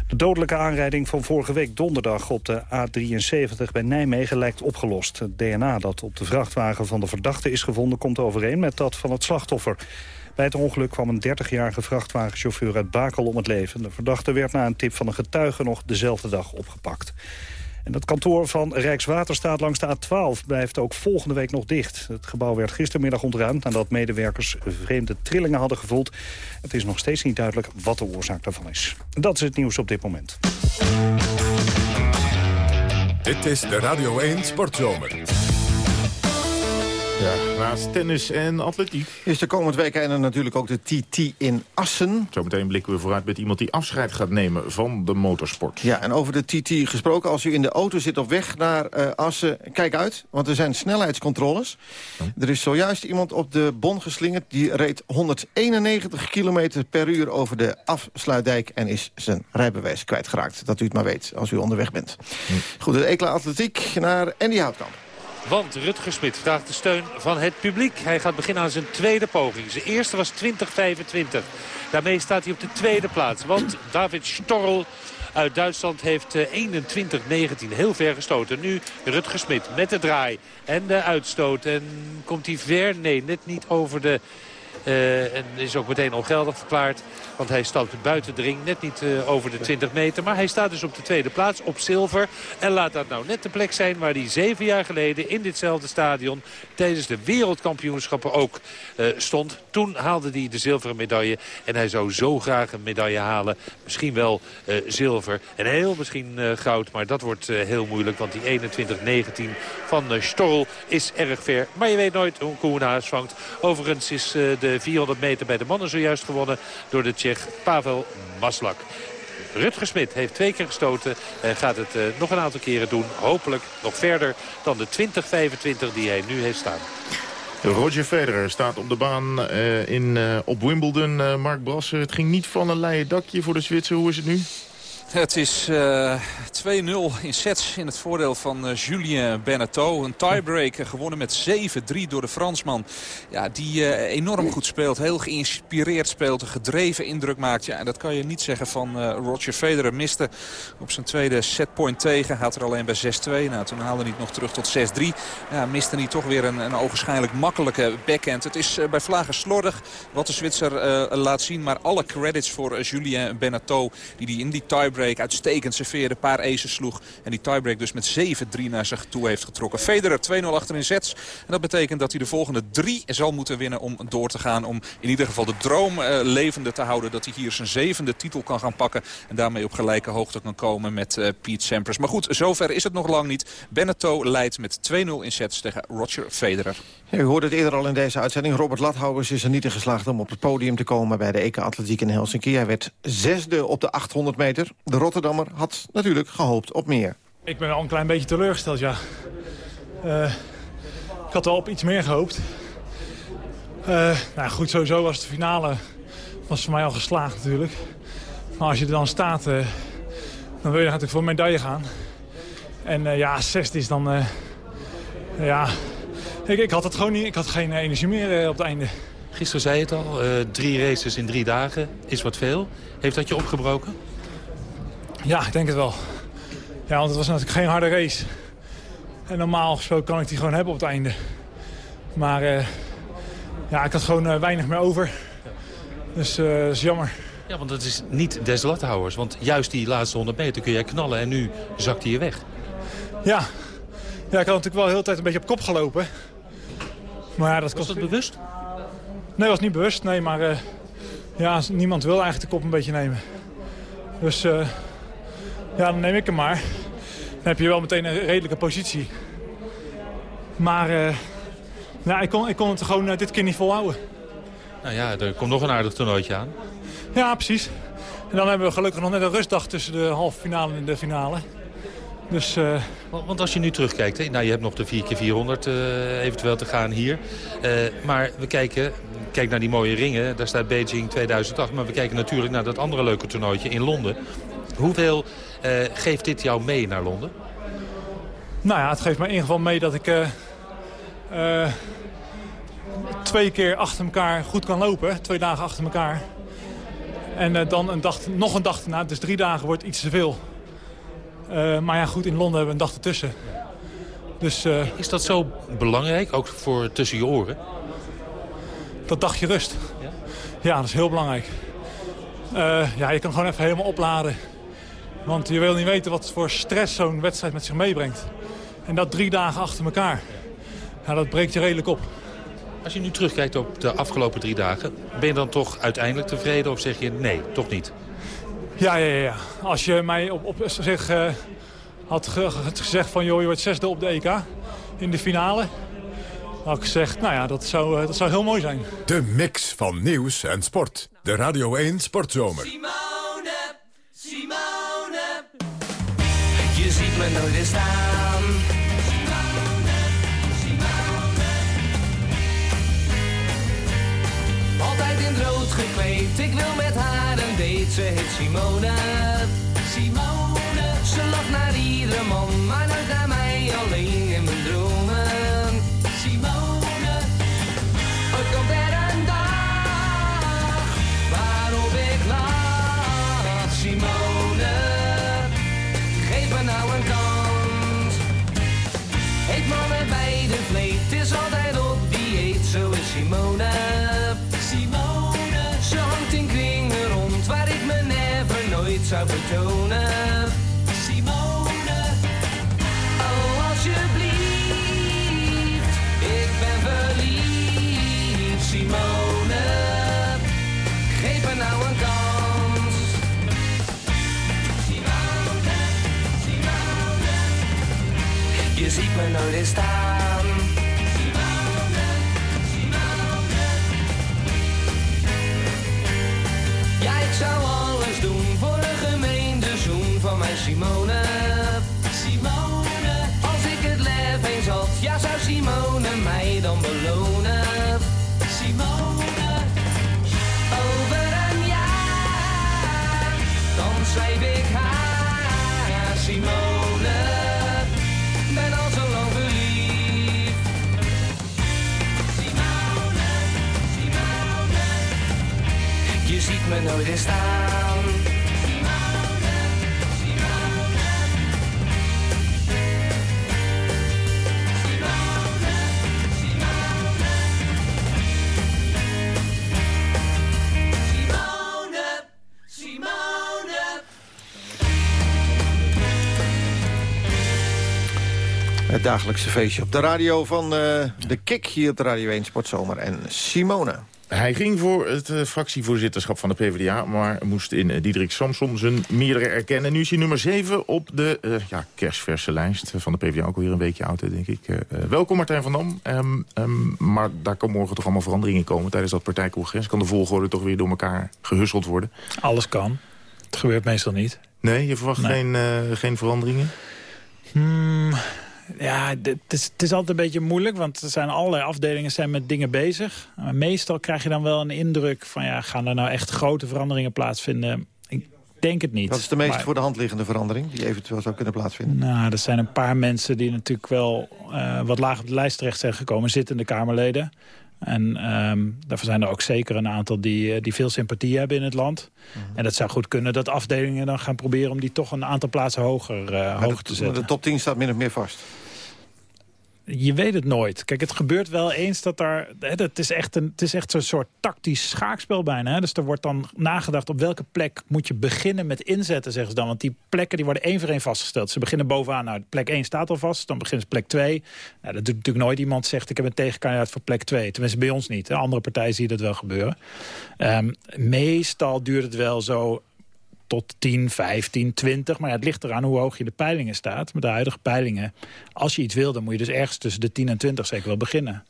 De dodelijke aanrijding van vorige week donderdag op de A73 bij Nijmegen lijkt opgelost. Het DNA dat op de vrachtwagen van de verdachte is gevonden komt overeen met dat van het slachtoffer. Bij het ongeluk kwam een 30-jarige vrachtwagenchauffeur uit Bakel om het leven. De verdachte werd na een tip van een getuige nog dezelfde dag opgepakt. En het kantoor van Rijkswaterstaat langs de A12 blijft ook volgende week nog dicht. Het gebouw werd gistermiddag ontruimd nadat medewerkers vreemde trillingen hadden gevoeld. Het is nog steeds niet duidelijk wat de oorzaak daarvan is. Dat is het nieuws op dit moment. Dit is de Radio 1 Sportzomer. Ja, naast tennis en atletiek. Is de komend week en natuurlijk ook de TT in Assen. Zometeen blikken we vooruit met iemand die afscheid gaat nemen van de motorsport. Ja, en over de TT gesproken. Als u in de auto zit op weg naar uh, Assen, kijk uit. Want er zijn snelheidscontroles. Er is zojuist iemand op de bon geslingerd. Die reed 191 km per uur over de afsluitdijk... en is zijn rijbewijs kwijtgeraakt. Dat u het maar weet als u onderweg bent. Hm. Goed, de Ekla Atletiek naar Andy Houtkamp. Want Rutger Smit vraagt de steun van het publiek. Hij gaat beginnen aan zijn tweede poging. Zijn eerste was 2025. Daarmee staat hij op de tweede plaats. Want David Storl uit Duitsland heeft 21-19 heel ver gestoten. Nu Rutger Smit met de draai en de uitstoot. En komt hij ver? Nee, net niet over de uh, en is ook meteen ongeldig verklaard. Want hij stapt buiten de ring. Net niet uh, over de 20 meter. Maar hij staat dus op de tweede plaats op zilver. En laat dat nou net de plek zijn waar hij zeven jaar geleden in ditzelfde stadion... tijdens de wereldkampioenschappen ook uh, stond. Toen haalde hij de zilveren medaille. En hij zou zo graag een medaille halen. Misschien wel uh, zilver. En heel misschien uh, goud. Maar dat wordt uh, heel moeilijk. Want die 21-19 van Storl is erg ver. Maar je weet nooit hoe Koen Haas vangt. Overigens is de 400 meter bij de mannen zojuist gewonnen door de Tsjech Pavel Maslak. Rutger Smit heeft twee keer gestoten en gaat het uh, nog een aantal keren doen. Hopelijk nog verder dan de 20-25 die hij nu heeft staan. Roger Federer staat op de baan uh, in, uh, op Wimbledon. Mark Brasser, het ging niet van een leien dakje voor de Zwitser. Hoe is het nu? Het is uh, 2-0 in sets in het voordeel van uh, Julien Beneteau. Een tiebreak gewonnen met 7-3 door de Fransman. Ja, die uh, enorm goed speelt. Heel geïnspireerd speelt. Een gedreven indruk maakt. Ja, en dat kan je niet zeggen van Roger Federer. Miste op zijn tweede setpoint tegen. Gaat er alleen bij 6-2. Nou, toen haalde hij het nog terug tot 6-3. Ja, miste hij toch weer een, een ogenschijnlijk makkelijke backhand. Het is bij vlagen slordig wat de Zwitser laat zien. Maar alle credits voor Julien Beneteau die die in die tiebreak uitstekend serveerde. Paar aces sloeg. En die tiebreak dus met 7-3 naar zich toe heeft getrokken. Federer 2-0 achter in sets. En dat betekent dat hij de volgende drie zal moeten winnen om door te gaan. Om in ieder geval de droom uh, levende te houden. Dat hij hier zijn zevende titel kan gaan pakken. En daarmee op gelijke hoogte kan komen met uh, Pete Sampras. Maar goed, zover is het nog lang niet. Beneteau leidt met 2-0 in sets tegen Roger Federer. Ja, u hoorde het eerder al in deze uitzending. Robert Lathouwers is er niet in geslaagd om op het podium te komen... bij de EK Atletiek in Helsinki. Hij werd zesde op de 800 meter. De Rotterdammer had natuurlijk gehoopt op meer. Ik ben wel een klein beetje teleurgesteld, ja. Uh, ik had wel op iets meer gehoopt. Uh, nou goed, sowieso was de finale was voor mij al geslaagd natuurlijk. Maar als je er dan staat, uh, dan wil je natuurlijk voor een medaille gaan. En ja, zesde is dan... ja, ik, ik, had het gewoon niet. Ik had geen energie meer op het einde. Gisteren zei je het al, drie races in drie dagen is wat veel. Heeft dat je opgebroken? Ja, ik denk het wel. Ja, want het was natuurlijk geen harde race. En normaal gesproken kan ik die gewoon hebben op het einde. Maar uh, ja, ik had gewoon uh, weinig meer over. Dus uh, dat is jammer. Ja, want het is niet des lathouwers. Want juist die laatste 100 meter kun jij knallen en nu zakt hij je weg. Ja. ja, ik had natuurlijk wel de hele tijd een beetje op kop gelopen. Maar ja, dat was dat bewust? Nee, was niet bewust. Nee, maar ja, niemand wil eigenlijk de kop een beetje nemen. Dus ja, dan neem ik hem maar. Dan heb je wel meteen een redelijke positie. Maar uh, ja, ik, kon, ik kon het gewoon uh, dit keer niet volhouden. Nou ja, er komt nog een aardig toernooitje aan. Ja, precies. En dan hebben we gelukkig nog net een rustdag tussen de halve finale en de finale. Dus, uh... Want als je nu terugkijkt, hè, nou, je hebt nog de 4x400 eventueel te gaan hier. maar we kijken, kijk naar die mooie ringen, daar staat Beijing 2008. Maar we kijken natuurlijk naar dat andere leuke toernooitje in Londen. Hoeveel uh, geeft dit jou mee naar Londen? Nou ja, het geeft me in ieder geval mee dat ik uh, uh, twee keer achter elkaar goed kan lopen. Twee dagen achter elkaar. En dan een dag, nog een dag erna, dus drie dagen wordt iets te veel. maar ja, goed, in Londen hebben we een dag ertussen. Dus, Is dat zo belangrijk, ook voor tussen je oren? Dat dagje rust. Ja, ja dat is heel belangrijk. ja, je kan gewoon even helemaal opladen. Want je wil niet weten wat voor stress zo'n wedstrijd met zich meebrengt. En dat drie dagen achter elkaar. Ja, dat breekt je redelijk op. Als je nu terugkijkt op de afgelopen drie dagen... ben je dan toch uiteindelijk tevreden of zeg je nee, toch niet? Ja, ja, ja. Als je mij op, op zich uh, had, ge, had gezegd van... joh, je wordt zesde op de EK in de finale... had ik gezegd, nou ja, dat zou, uh, dat zou heel mooi zijn. De mix van nieuws en sport. De Radio 1 Sportzomer. Me nooit weer staan. Altijd in rood gekleed, ik wil met haar een date. Ze heet Simone. Simone. Ze lacht naar iedere man, maar ziet me me nooit eens staan. Simone, Simone. Simone, Simone. Het dagelijkse feestje op de radio van eh, de Kik hier op de Radio 1 Sportzomer. En Simone. Hij ging voor het eh, fractievoorzitterschap van de PvdA... maar moest in uh, Diederik Samson zijn meerdere erkennen. Nu is hij nummer 7 op de uh, ja, kerstverse lijst van de PvdA. Ook alweer een weekje oud, denk ik. welkom Martijn van Dam. Um, um, maar daar kan morgen toch allemaal veranderingen komen tijdens dat partijcongres. Kan de volgorde toch weer door elkaar gehusseld worden? Alles kan. Het gebeurt meestal niet. Nee, je verwacht Nee. Geen, geen veranderingen? Hmm, ja, het is, het is altijd een beetje moeilijk, want er zijn allerlei afdelingen zijn met dingen bezig. Maar meestal krijg je dan wel een indruk van, ja, gaan er nou echt grote veranderingen plaatsvinden? Ik denk het niet. Wat is de meest Maar- voor de hand liggende verandering die eventueel zou kunnen plaatsvinden? Nou, er zijn een paar mensen die natuurlijk wel eh, wat laag op de lijst terecht zijn gekomen. Zittende Kamerleden. En ehm, daarvoor zijn er ook zeker een aantal die, eh, die veel sympathie hebben in het land. Mhm. En dat zou goed kunnen dat afdelingen dan gaan proberen... om die toch een aantal plaatsen hoger, Maar hoger de, te zetten. de top 10 staat min of meer vast. Je weet het nooit. Kijk, het gebeurt wel eens dat er... Hè, het is echt, een, het is echt zo'n soort tactisch schaakspel bijna. Dus er wordt dan nagedacht op welke plek moet je beginnen met inzetten, zeggen ze dan. Want die plekken die worden één voor één vastgesteld. Ze beginnen bovenaan, nou, plek 1 staat al vast. Dan beginnen ze plek 2. Nou, dat doet natuurlijk nooit iemand zegt, ik heb een tegenkandidaat voor plek 2. Tenminste, bij ons niet. Hè? Andere partijen zie je dat wel gebeuren. Ehm, meestal duurt het wel zo tot 10, 15, 20. Maar ja, het ligt eraan hoe hoog je de peilingen staat. Met de huidige peilingen. Als je iets wil, dan moet je dus ergens tussen de 10 en 20 zeker wel beginnen.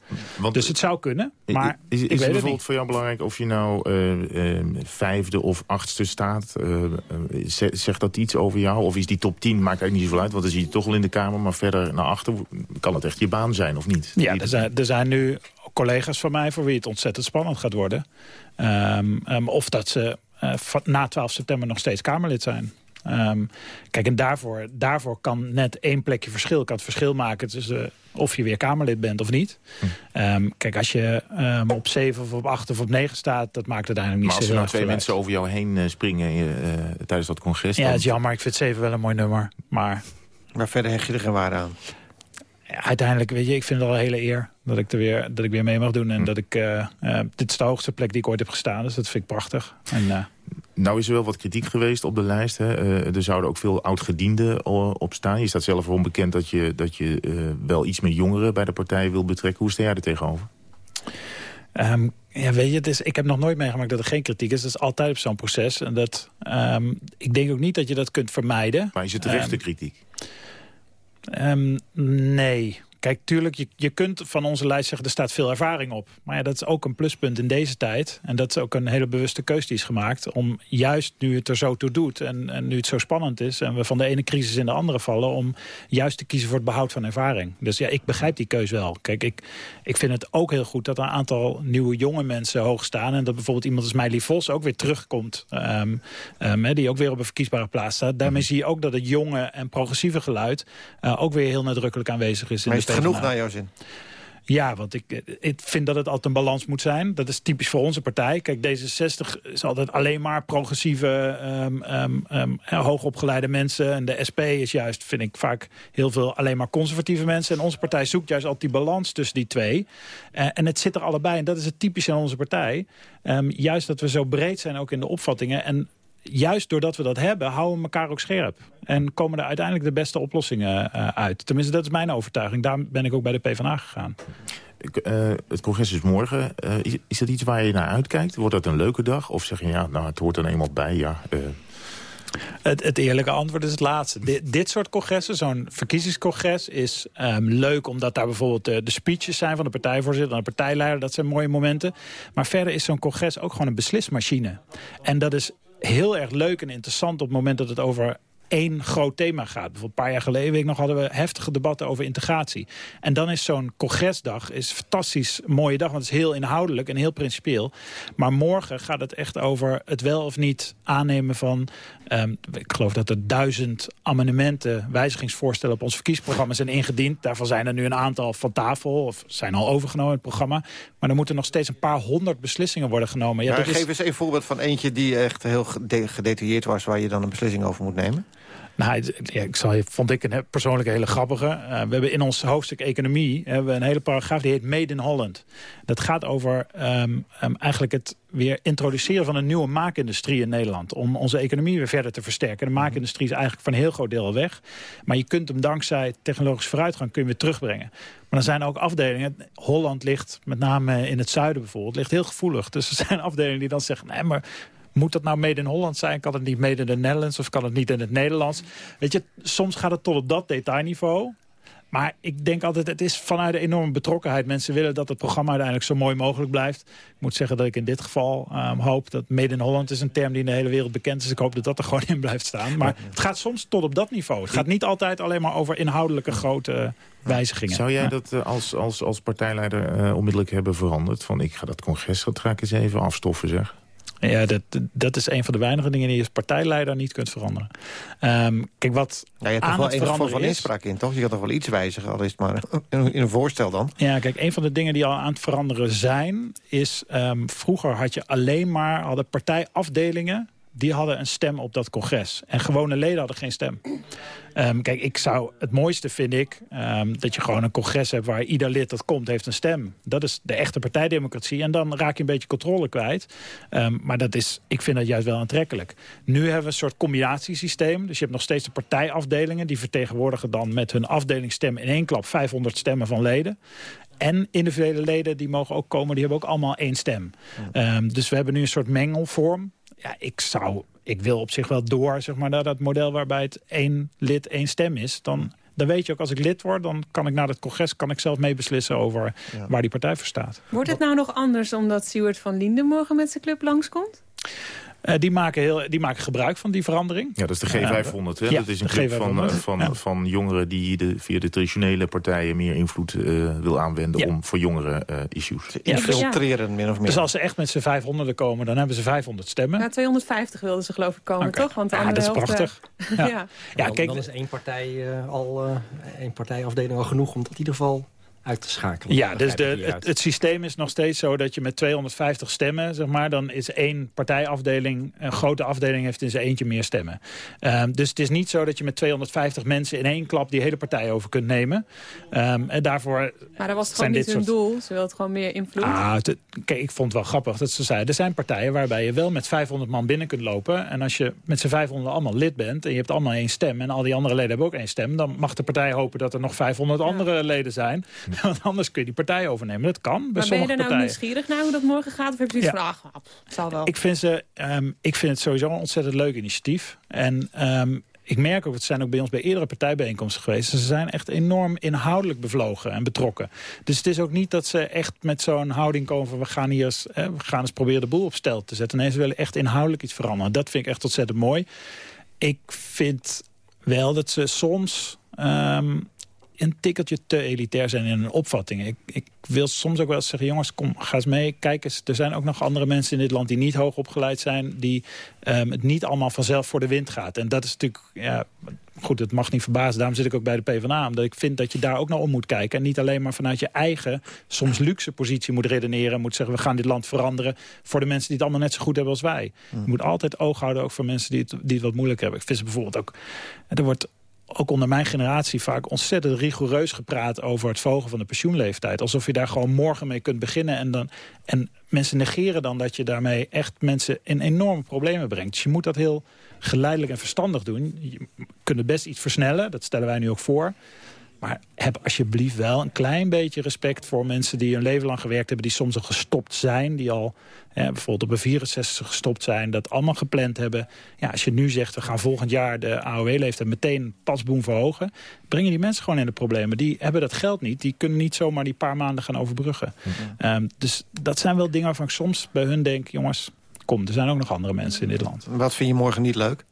dus het zou kunnen, maar is, het bijvoorbeeld voor jou belangrijk of je nou eh, vijfde of achtste staat? Eh, ze- zegt dat iets over jou? Of is die top 10, maakt eigenlijk niet zoveel uit, want dan zie je toch wel in de Kamer. Maar verder naar achter kan het echt je baan zijn, of niet? Ja, er zijn, er zijn nu collega's van mij voor wie het ontzettend spannend gaat worden. Ehm, ehm, of dat ze na 12 september nog steeds Kamerlid zijn. Ehm, kijk, en daarvoor, daarvoor kan net één plekje verschil, kan het verschil maken tussen eh, of je weer Kamerlid bent of niet. Hm. Ehm, kijk, als je ehm, op 7 of op 8 of op 9 staat, dat maakt uiteindelijk niet Maar als zo er heel nou twee uit. mensen over jou heen eh, springen eh, tijdens dat congres... Ja, dan- het is jammer. Ik vind 7 wel een mooi nummer. Maar Maar verder hecht je er geen waarde aan. Uiteindelijk, weet je, ik vind het wel een hele eer dat ik, er weer, dat ik weer mee mag doen. En dat ik, eh, eh, dit is de hoogste plek die ik ooit heb gestaan, dus dat vind ik prachtig. En, eh, Nou is er wel wat kritiek geweest op de lijst. Hè. Er zouden ook veel oud-gedienden op staan. Je staat zelf erom bekend dat je, dat je wel iets meer jongeren bij de partij wil betrekken. Hoe sta jij er tegenover? ehm, ja, weet je, het is, ik heb nog nooit meegemaakt dat er geen kritiek is. Dat is altijd op zo'n proces. En dat, ehm, ik denk ook niet dat je dat kunt vermijden. Maar is het terechte Ehm, kritiek? Ehm, nee. Kijk, tuurlijk, je, je kunt van onze lijst zeggen... er staat veel ervaring op. Maar ja, dat is ook een pluspunt in deze tijd. En dat is ook een hele bewuste keuze die is gemaakt... om juist nu het er zo toe doet en, en nu het zo spannend is... en we van de ene crisis in de andere vallen... om juist te kiezen voor het behoud van ervaring. Dus ja, ik begrijp die keuze wel. Kijk, ik, ik vind het ook heel goed dat een aantal nieuwe jonge mensen hoog staan... en dat bijvoorbeeld iemand als Meili Vos ook weer terugkomt... ehm, ehm, die ook weer op een verkiesbare plaats staat. Daarmee zie je ook dat het jonge en progressieve geluid... eh, ook weer heel nadrukkelijk aanwezig is. In de genoeg naar jouw zin? Ja, want ik, ik vind dat het altijd een balans moet zijn. Dat is typisch voor onze partij. Kijk, D66 is altijd alleen maar progressieve, ehm, ehm, ehm, hoogopgeleide mensen. En de SP is juist, vind ik, vaak heel veel alleen maar conservatieve mensen. En onze partij zoekt juist altijd die balans tussen die twee. Eh, en het zit er allebei. En dat is het typische aan onze partij. Ehm, juist dat we zo breed zijn ook in de opvattingen. En juist doordat we dat hebben, houden we elkaar ook scherp. En komen er uiteindelijk de beste oplossingen eh, uit. Tenminste, dat is mijn overtuiging. Daar ben ik ook bij de PvdA gegaan. Eh, het congres is morgen. Eh, is, is dat iets waar je naar uitkijkt? Wordt dat een leuke dag? Of zeg je, ja, nou, het hoort er eenmaal bij, ja... Het, het, eerlijke antwoord is het laatste. Dit, dit soort congressen, zo'n verkiezingscongres, is um, leuk omdat daar bijvoorbeeld de, de, speeches zijn van de partijvoorzitter en de partijleider. Dat zijn mooie momenten. Maar verder is zo'n congres ook gewoon een beslismachine. En dat is heel erg leuk en interessant op het moment dat het over één groot thema gaat. Bijvoorbeeld een paar jaar geleden weet ik nog, hadden we heftige debatten over integratie. En dan is zo'n congresdag is een fantastisch mooie dag, want het is heel inhoudelijk en heel principieel. Maar morgen gaat het echt over het wel of niet aannemen van... Um, ik geloof dat er duizend amendementen, wijzigingsvoorstellen op ons verkiezingsprogramma zijn ingediend. Daarvan zijn er nu een aantal van tafel of zijn al overgenomen in het programma. Maar er moeten nog steeds een paar honderd beslissingen worden genomen. Ja, Geef eens een voorbeeld van eentje die echt heel gedetailleerd was... waar je dan een beslissing over moet nemen. Nou, ik vond ik een persoonlijk hele grappige. Uh, we hebben in ons hoofdstuk economie hebben we een hele paragraaf die heet Made in Holland. Dat gaat over um, um, eigenlijk het weer introduceren van een nieuwe maakindustrie in Nederland. Om onze economie weer verder te versterken. De maakindustrie is eigenlijk van een heel groot deel weg. Maar je kunt hem dankzij technologische vooruitgang kun je weer terugbrengen. Maar er zijn ook afdelingen. Holland ligt, met name in het zuiden bijvoorbeeld, ligt heel gevoelig. Dus er zijn afdelingen die dan zeggen... nee, maar moet dat nou mede in Holland zijn? Kan het niet mede in de Netherlands of kan het niet in het Nederlands? Weet je, soms gaat het tot op dat detailniveau. Maar ik denk altijd, het is vanuit de enorme betrokkenheid. Mensen willen dat het programma uiteindelijk zo mooi mogelijk blijft. Ik moet zeggen dat ik in dit geval um, hoop dat Made in Holland is een term die in de hele wereld bekend is. Ik hoop dat dat er gewoon in blijft staan. Maar het gaat soms tot op dat niveau. Het gaat niet altijd alleen maar over inhoudelijke grote wijzigingen. Zou jij dat uh, als, als, als partijleider uh, onmiddellijk hebben veranderd? Van ik ga dat congres eens even afstoffen zeg. Ja, dat, dat is een van de weinige dingen die je als partijleider niet kunt veranderen. Um, kijk, wat ja, je hebt toch wel een vorm van inspraak in, toch? Je kan toch wel iets wijzigen, al is het maar in een voorstel dan? Ja, kijk, een van de dingen die al aan het veranderen zijn... is um, vroeger had je alleen maar, hadden partijafdelingen die hadden een stem op dat congres. En gewone leden hadden geen stem. Um, kijk, ik zou het mooiste vind ik um, dat je gewoon een congres hebt waar ieder lid dat komt heeft een stem. Dat is de echte partijdemocratie. En dan raak je een beetje controle kwijt. Um, maar dat is, ik vind dat juist wel aantrekkelijk. Nu hebben we een soort combinatiesysteem. Dus je hebt nog steeds de partijafdelingen. Die vertegenwoordigen dan met hun afdelingsstem in één klap 500 stemmen van leden. En individuele leden die mogen ook komen, die hebben ook allemaal één stem. Dus we hebben nu een soort mengelvorm ja, ik zou, ik wil op zich wel door zeg maar, naar dat model waarbij het één lid, één stem is. Dan, dan weet je ook, als ik lid word, dan kan ik naar het congres kan ik zelf meebeslissen over ja. waar die partij voor staat. Wordt het nou nog anders omdat Stuart van Linden morgen met zijn club langskomt? Uh, die, maken heel, die maken gebruik van die verandering. Ja, dat is de G500. Hè? Ja, dat is een club van, van, ja. van jongeren die de, via de traditionele partijen meer invloed uh, wil aanwenden om voor jongeren uh, issues. Te infiltreren, min of meer. Dus als ze echt met z'n 500 komen, dan hebben ze 500 stemmen. Ja, 250 wilden ze geloof ik komen, okay. toch? Want ja, dat is prachtig. ja. ja. Dan, kijk, dan is één, partij, al, één partijafdeling al genoeg om dat in ieder geval uit te schakelen. Ja, dus de, het, het, systeem is nog steeds zo dat je met 250 stemmen, zeg maar, dan is één partijafdeling, een grote afdeling heeft in zijn eentje meer stemmen. Um, dus het is niet zo dat je met 250 mensen in één klap die hele partij over kunt nemen. Um, en daarvoor maar dat was het gewoon niet hun soort... doel. Ze wilden het gewoon meer invloed. Ah, te, kijk, ik vond het wel grappig dat ze zeiden, er zijn partijen waarbij je wel met 500 man binnen kunt lopen. En als je met z'n 500 allemaal lid bent en je hebt allemaal één stem en al die andere leden hebben ook één stem, dan mag de partij hopen dat er nog 500 ja. andere leden zijn. Want anders kun je die partij overnemen. Dat kan bij maar ben je er nou partijen. nieuwsgierig naar hoe dat morgen gaat? Of heb je zoiets ja. van, ach, het zal wel. Ik vind, ze, um, ik vind het sowieso een ontzettend leuk initiatief. En um, ik merk ook, het zijn ook bij ons bij eerdere partijbijeenkomsten geweest. Ze zijn echt enorm inhoudelijk bevlogen en betrokken. Dus het is ook niet dat ze echt met zo'n houding komen van... we gaan hier eens, eh, we gaan eens proberen de boel op stel te zetten. Nee, ze willen echt inhoudelijk iets veranderen. Dat vind ik echt ontzettend mooi. Ik vind wel dat ze soms... Um, een tikkeltje te elitair zijn in hun opvattingen. Ik, ik wil soms ook wel eens zeggen, jongens, kom, ga eens mee. Kijk eens, er zijn ook nog andere mensen in dit land die niet hoog opgeleid zijn. Die um, het niet allemaal vanzelf voor de wind gaat. En dat is natuurlijk, ja, goed, het mag niet verbazen. Daarom zit ik ook bij de PvdA. Omdat ik vind dat je daar ook naar om moet kijken. En niet alleen maar vanuit je eigen, soms luxe positie moet redeneren. Moet zeggen, we gaan dit land veranderen voor de mensen die het allemaal net zo goed hebben als wij. Je moet altijd oog houden ook voor mensen die het, die het wat moeilijk hebben. Ik vind ze bijvoorbeeld ook, er wordt ook onder mijn generatie vaak ontzettend rigoureus gepraat over het verhogen van de pensioenleeftijd. Alsof je daar gewoon morgen mee kunt beginnen. En, dan, en mensen negeren dan dat je daarmee echt mensen in enorme problemen brengt. Dus je moet dat heel geleidelijk en verstandig doen. Je kunt het best iets versnellen, dat stellen wij nu ook voor. Maar heb alsjeblieft wel een klein beetje respect voor mensen die hun leven lang gewerkt hebben... die soms al gestopt zijn, die al bijvoorbeeld op een 64 gestopt zijn... dat allemaal gepland hebben. Ja, als je nu zegt, we gaan volgend jaar de AOW-leeftijd meteen pasboom verhogen... brengen die mensen gewoon in de problemen. Die hebben dat geld niet, die kunnen niet zomaar die paar maanden gaan overbruggen. Mhm. Ehm, dus dat zijn wel dingen waarvan ik soms bij hun denk... jongens, kom, er zijn ook nog andere mensen in dit land. Wat vind je morgen niet leuk?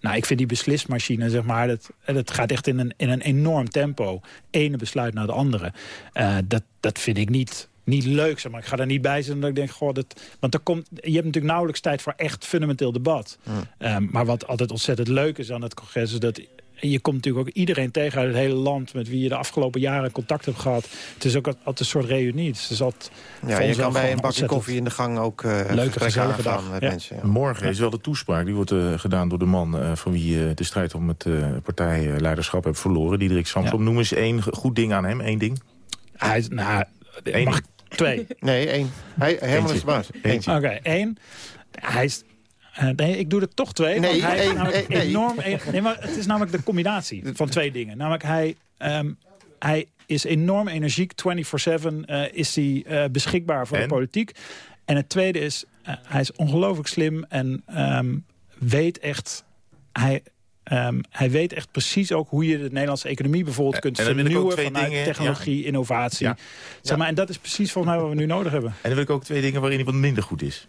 Nou, ik vind die beslismachine, zeg maar, dat, dat gaat echt in een, in een enorm tempo. Ene besluit naar de andere. Uh, dat, dat vind ik niet, niet leuk, zeg maar. Ik ga er niet bij zitten dat ik denk, goh, dat... Want er komt, je hebt natuurlijk nauwelijks tijd voor echt fundamenteel debat. Mm. maar wat altijd ontzettend leuk is aan het congres... is dat je komt natuurlijk ook iedereen tegen uit het hele land... met wie je de afgelopen jaren contact hebt gehad. Het is ook altijd een soort reunie. Dus is ja, je kan bij een bakje koffie in de gang ook uh, leuke dag met mensen. Ja. Morgen is wel de toespraak. Die wordt uh, gedaan door de man uh, van wie de strijd om het partijleiderschap heeft verloren. Diederik Samsom. Ja. Noem eens één goed ding aan hem. één ding. Hij, nou, Eén. Mag twee? Nee, één. Hij, helemaal is de baas. Oké, okay, één. Hij is uh, nee, ik doe er toch twee. Nee, hij één, is één, enorm, nee. nee, maar het is namelijk de combinatie van twee dingen. Namelijk, hij, um, hij is enorm energiek. 24-7 uh, is hij uh, beschikbaar voor en? de politiek. En het tweede is, hij is ongelooflijk slim en um, weet echt... Hij, Um, hij weet echt precies ook hoe je de Nederlandse economie bijvoorbeeld kunt vernieuwen vanuit dingen, technologie, ja. innovatie. Ja. Zeg maar, en dat is precies volgens mij wat we nu nodig hebben. En dan wil ik ook twee dingen waarin hij wat minder goed is.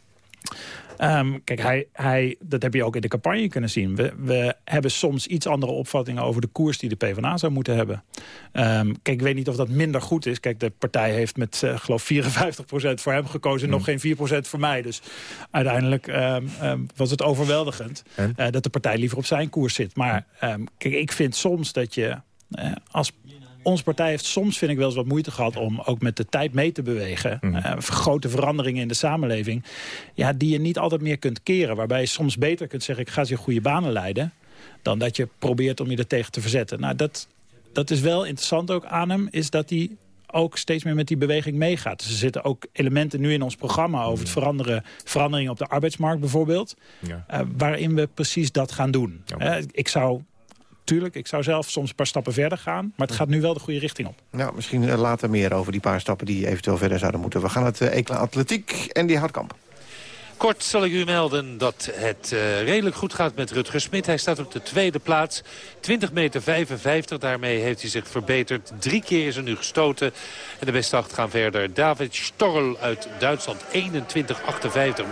Um, kijk, hij, hij, dat heb je ook in de campagne kunnen zien. We, we hebben soms iets andere opvattingen over de koers die de PvdA zou moeten hebben. Um, kijk, ik weet niet of dat minder goed is. Kijk, de partij heeft met, uh, geloof 54% voor hem gekozen... en nog hmm. geen 4% voor mij. Dus uiteindelijk um, was het overweldigend... Uh, dat de partij liever op zijn koers zit. Maar kijk, ik vind soms dat je uh, als onze partij heeft soms, vind ik, wel eens wat moeite gehad... om ook met de tijd mee te bewegen. Mm. Uh, grote veranderingen in de samenleving. Ja, die je niet altijd meer kunt keren. Waarbij je soms beter kunt zeggen, ik ga ze goede banen leiden... dan dat je probeert om je er tegen te verzetten. Nou, dat, dat is wel interessant ook aan hem, is dat hij ook steeds meer met die beweging meegaat. Dus er zitten ook elementen nu in ons programma over het veranderen, veranderingen op de arbeidsmarkt bijvoorbeeld. Ja. Uh, waarin we precies dat gaan doen. Ja. Uh, ik zou tuurlijk, ik zou zelf soms een paar stappen verder gaan. Maar het gaat nu wel de goede richting op. Nou, misschien eh, later meer over die paar stappen die eventueel verder zouden moeten. We gaan het uh, Atletiek en die Hartkamp. Kort zal ik u melden dat het uh, redelijk goed gaat met Rutger Smit. Hij staat op de tweede plaats. 20 meter 55. Daarmee heeft hij zich verbeterd. Drie keer is er nu gestoten. En de beste acht gaan verder. David Storl uit Duitsland. 21-58.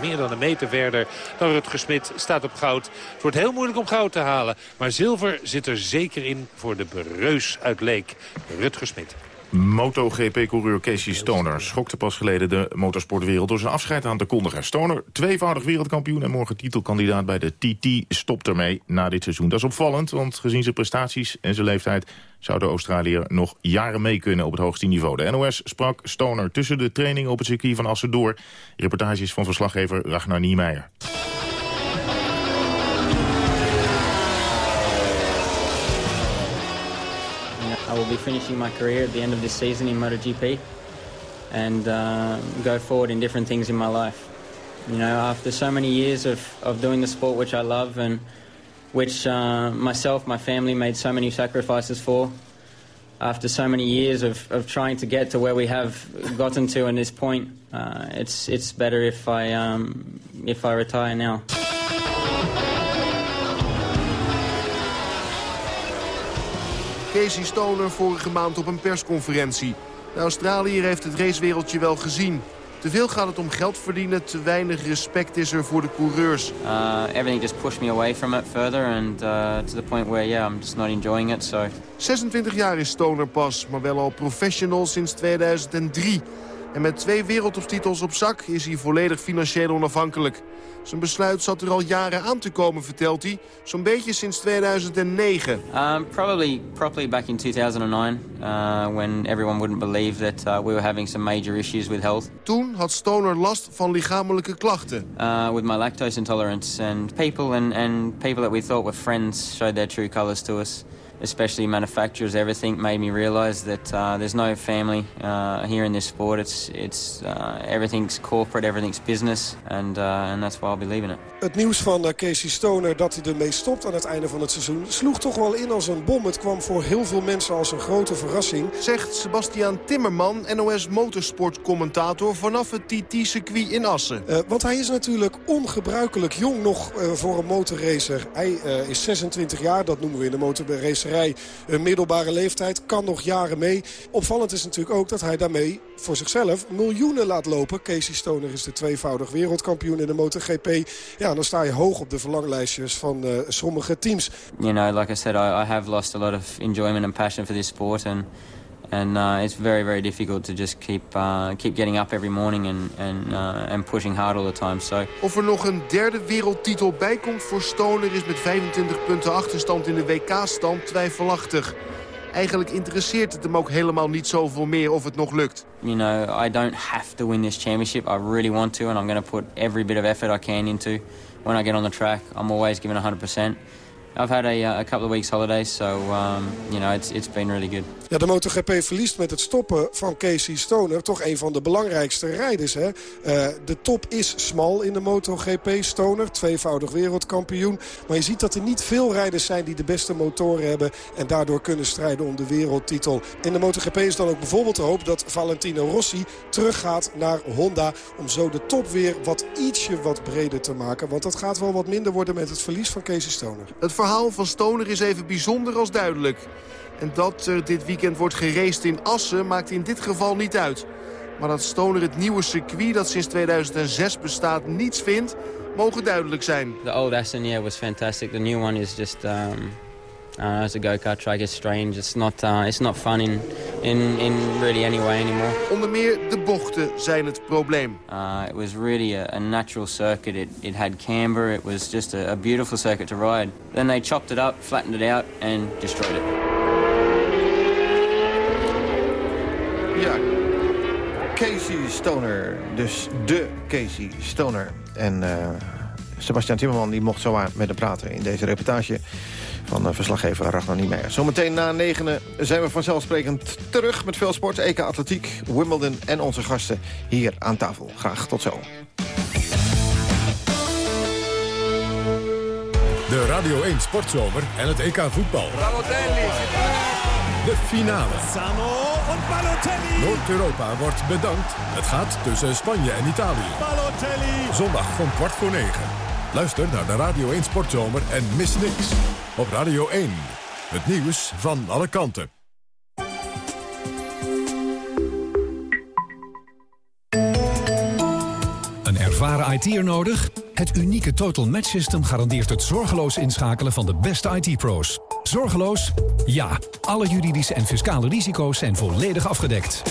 Meer dan een meter verder dan Rutger Smit. Staat op goud. Het wordt heel moeilijk om goud te halen. Maar zilver zit er zeker in voor de bereus uit Leek. Rutger Smit. MotoGP-coureur Casey Stoner schokte pas geleden de motorsportwereld... door zijn afscheid aan te kondigen. Stoner, tweevoudig wereldkampioen en morgen titelkandidaat bij de TT... stopt ermee na dit seizoen. Dat is opvallend, want gezien zijn prestaties en zijn leeftijd... zou de Australiër nog jaren mee kunnen op het hoogste niveau. De NOS sprak Stoner tussen de trainingen op het circuit van Assen door. Reportages van verslaggever Ragnar Niemeyer. Will be finishing my career at the end of this season in MotoGP and uh, go forward in different things in my life. You know, after so many years of, of doing the sport which I love and which uh, myself, my family made so many sacrifices for, after so many years of, of trying to get to where we have gotten to in this point, uh, it's, it's better if I, um, if I retire now. Casey Stoner vorige maand op een persconferentie. De Australiër heeft het racewereldje wel gezien. Te veel gaat het om geld verdienen, te weinig respect is er voor de coureurs. Uh, everything just pushed me away from it further and uh, to the point where yeah, I'm just not enjoying it. So. 26 jaar is Stoner pas, maar wel al professional sinds 2003. En met twee wereldtitels op zak is hij volledig financieel onafhankelijk. Zijn besluit zat er al jaren aan te komen, vertelt hij. Zo'n beetje sinds 2009. Um, probably properly back in 2009, uh, when everyone wouldn't believe that uh, we were having some major issues with health. Toen had Stoner last van lichamelijke klachten. Uh, with my lactose intolerance and people and, and people that we thought were friends showed their true colors to us. Especially manufacturers, everything made me realize that uh, there's no family uh, here in this sport. It's it's uh, everything's corporate, everything's business, and uh, and that's why I'll be leaving it. Het nieuws van uh, Casey Stoner dat hij ermee stopt aan het einde van het seizoen sloeg toch wel in als een bom. Het kwam voor heel veel mensen als een grote verrassing. Zegt Sebastian Timmerman, NOS motorsportcommentator vanaf het TT-circuit in Assen. Uh, want hij is natuurlijk ongebruikelijk jong nog uh, voor een motorracer. Hij uh, is 26 jaar, dat noemen we in de motorracerij een middelbare leeftijd. Kan nog jaren mee. Opvallend is natuurlijk ook dat hij daarmee voor zichzelf miljoenen laat lopen. Casey Stoner is de tweevoudig wereldkampioen in de MotoGP. Ja, dan sta je hoog op de verlanglijstjes van uh, sommige teams. You know, like I said, I, I have lost a lot of enjoyment and passion for this sport. And and uh, it's very very difficult to just keep uh, keep getting up every morning and and uh, and pushing hard all the time. So of er nog een derde wereldtitel bij komt voor Stoner is met 25 punten achterstand in de WK-stand twijfelachtig. Eigenlijk interesseert het hem ook helemaal niet zoveel meer of het nog lukt. You know, I don't have to win this championship. I really want to, and I'm going to put every bit of effort I can into. When I get on the track, I'm always giving 100%. I've had a, a couple of weeks holidays, so um, you know it's it's been really good. Ja, de MotoGP verliest met het stoppen van Casey Stoner toch een van de belangrijkste rijders. Hè? Uh, de top is smal in de MotoGP. Stoner, tweevoudig wereldkampioen. Maar je ziet dat er niet veel rijders zijn die de beste motoren hebben... en daardoor kunnen strijden om de wereldtitel. In de MotoGP is dan ook bijvoorbeeld de hoop dat Valentino Rossi teruggaat naar Honda... om zo de top weer wat ietsje wat breder te maken. Want dat gaat wel wat minder worden met het verlies van Casey Stoner. Het verhaal van Stoner is even bijzonder als duidelijk. En dat er dit weekend wordt geraced in Assen maakt in dit geval niet uit. Maar dat Stoner het nieuwe circuit dat sinds 2006 bestaat niets vindt, mogen duidelijk zijn. The old Assen was fantastic. The new one is just um, uh, as a go-kart track. It's strange. It's not uh, it's not fun in in in really any way anymore. Onder meer de bochten zijn het probleem. Uh, it was really a, a natural circuit. It it had camber. It was just a, a beautiful circuit to ride. Then they chopped it up, flattened it out, and destroyed it. Ja, Casey Stoner. Dus de Casey Stoner. En uh, Sebastian Timmerman die mocht zowaar met hem praten in deze reportage van uh, verslaggever Ragnar Niemeyer. Zometeen na negenen zijn we vanzelfsprekend terug met veel sport. EK Atletiek, Wimbledon en onze gasten hier aan tafel. Graag tot zo. De Radio 1 Sportzomer en het EK voetbal. De finale. Noord-Europa wordt bedankt. Het gaat tussen Spanje en Italië. Zondag van kwart voor negen. Luister naar de Radio 1 Sportzomer en mis niks. Op Radio 1. Het nieuws van alle kanten. Een ervaren IT'er nodig? Het unieke Total Match System garandeert het zorgeloos inschakelen van de beste IT-pro's. Zorgeloos? Ja. Alle juridische en fiscale risico's zijn volledig afgedekt.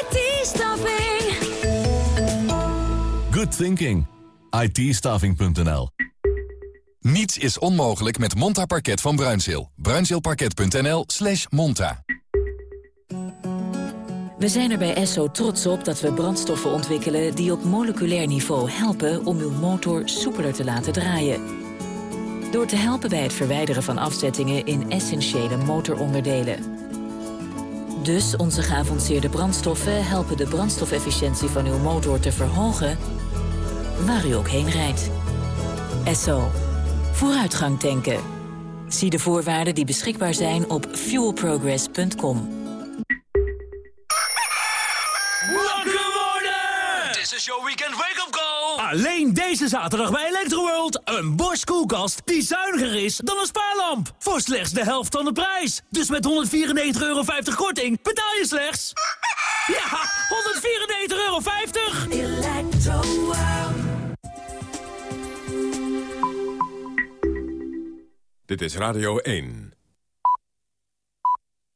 IT-staffing. Good thinking. IT-staffing.nl Niets is onmogelijk met Monta Parket van Bruinzeel. Bruinzeelparket.nl slash monta. We zijn er bij Esso trots op dat we brandstoffen ontwikkelen... die op moleculair niveau helpen om uw motor soepeler te laten draaien. Door te helpen bij het verwijderen van afzettingen in essentiële motoronderdelen. Dus onze geavanceerde brandstoffen helpen de brandstofefficiëntie van uw motor te verhogen... waar u ook heen rijdt. Esso. Vooruitgang tanken. Zie de voorwaarden die beschikbaar zijn op fuelprogress.com. This is your weekend wake-up call. Alleen deze zaterdag bij Electroworld. Een Bosch koelkast die zuiniger is dan een spaarlamp. Voor slechts de helft van de prijs. Dus met 194,50 euro korting betaal je slechts... Ja, 194,50 euro. Dit is Radio 1.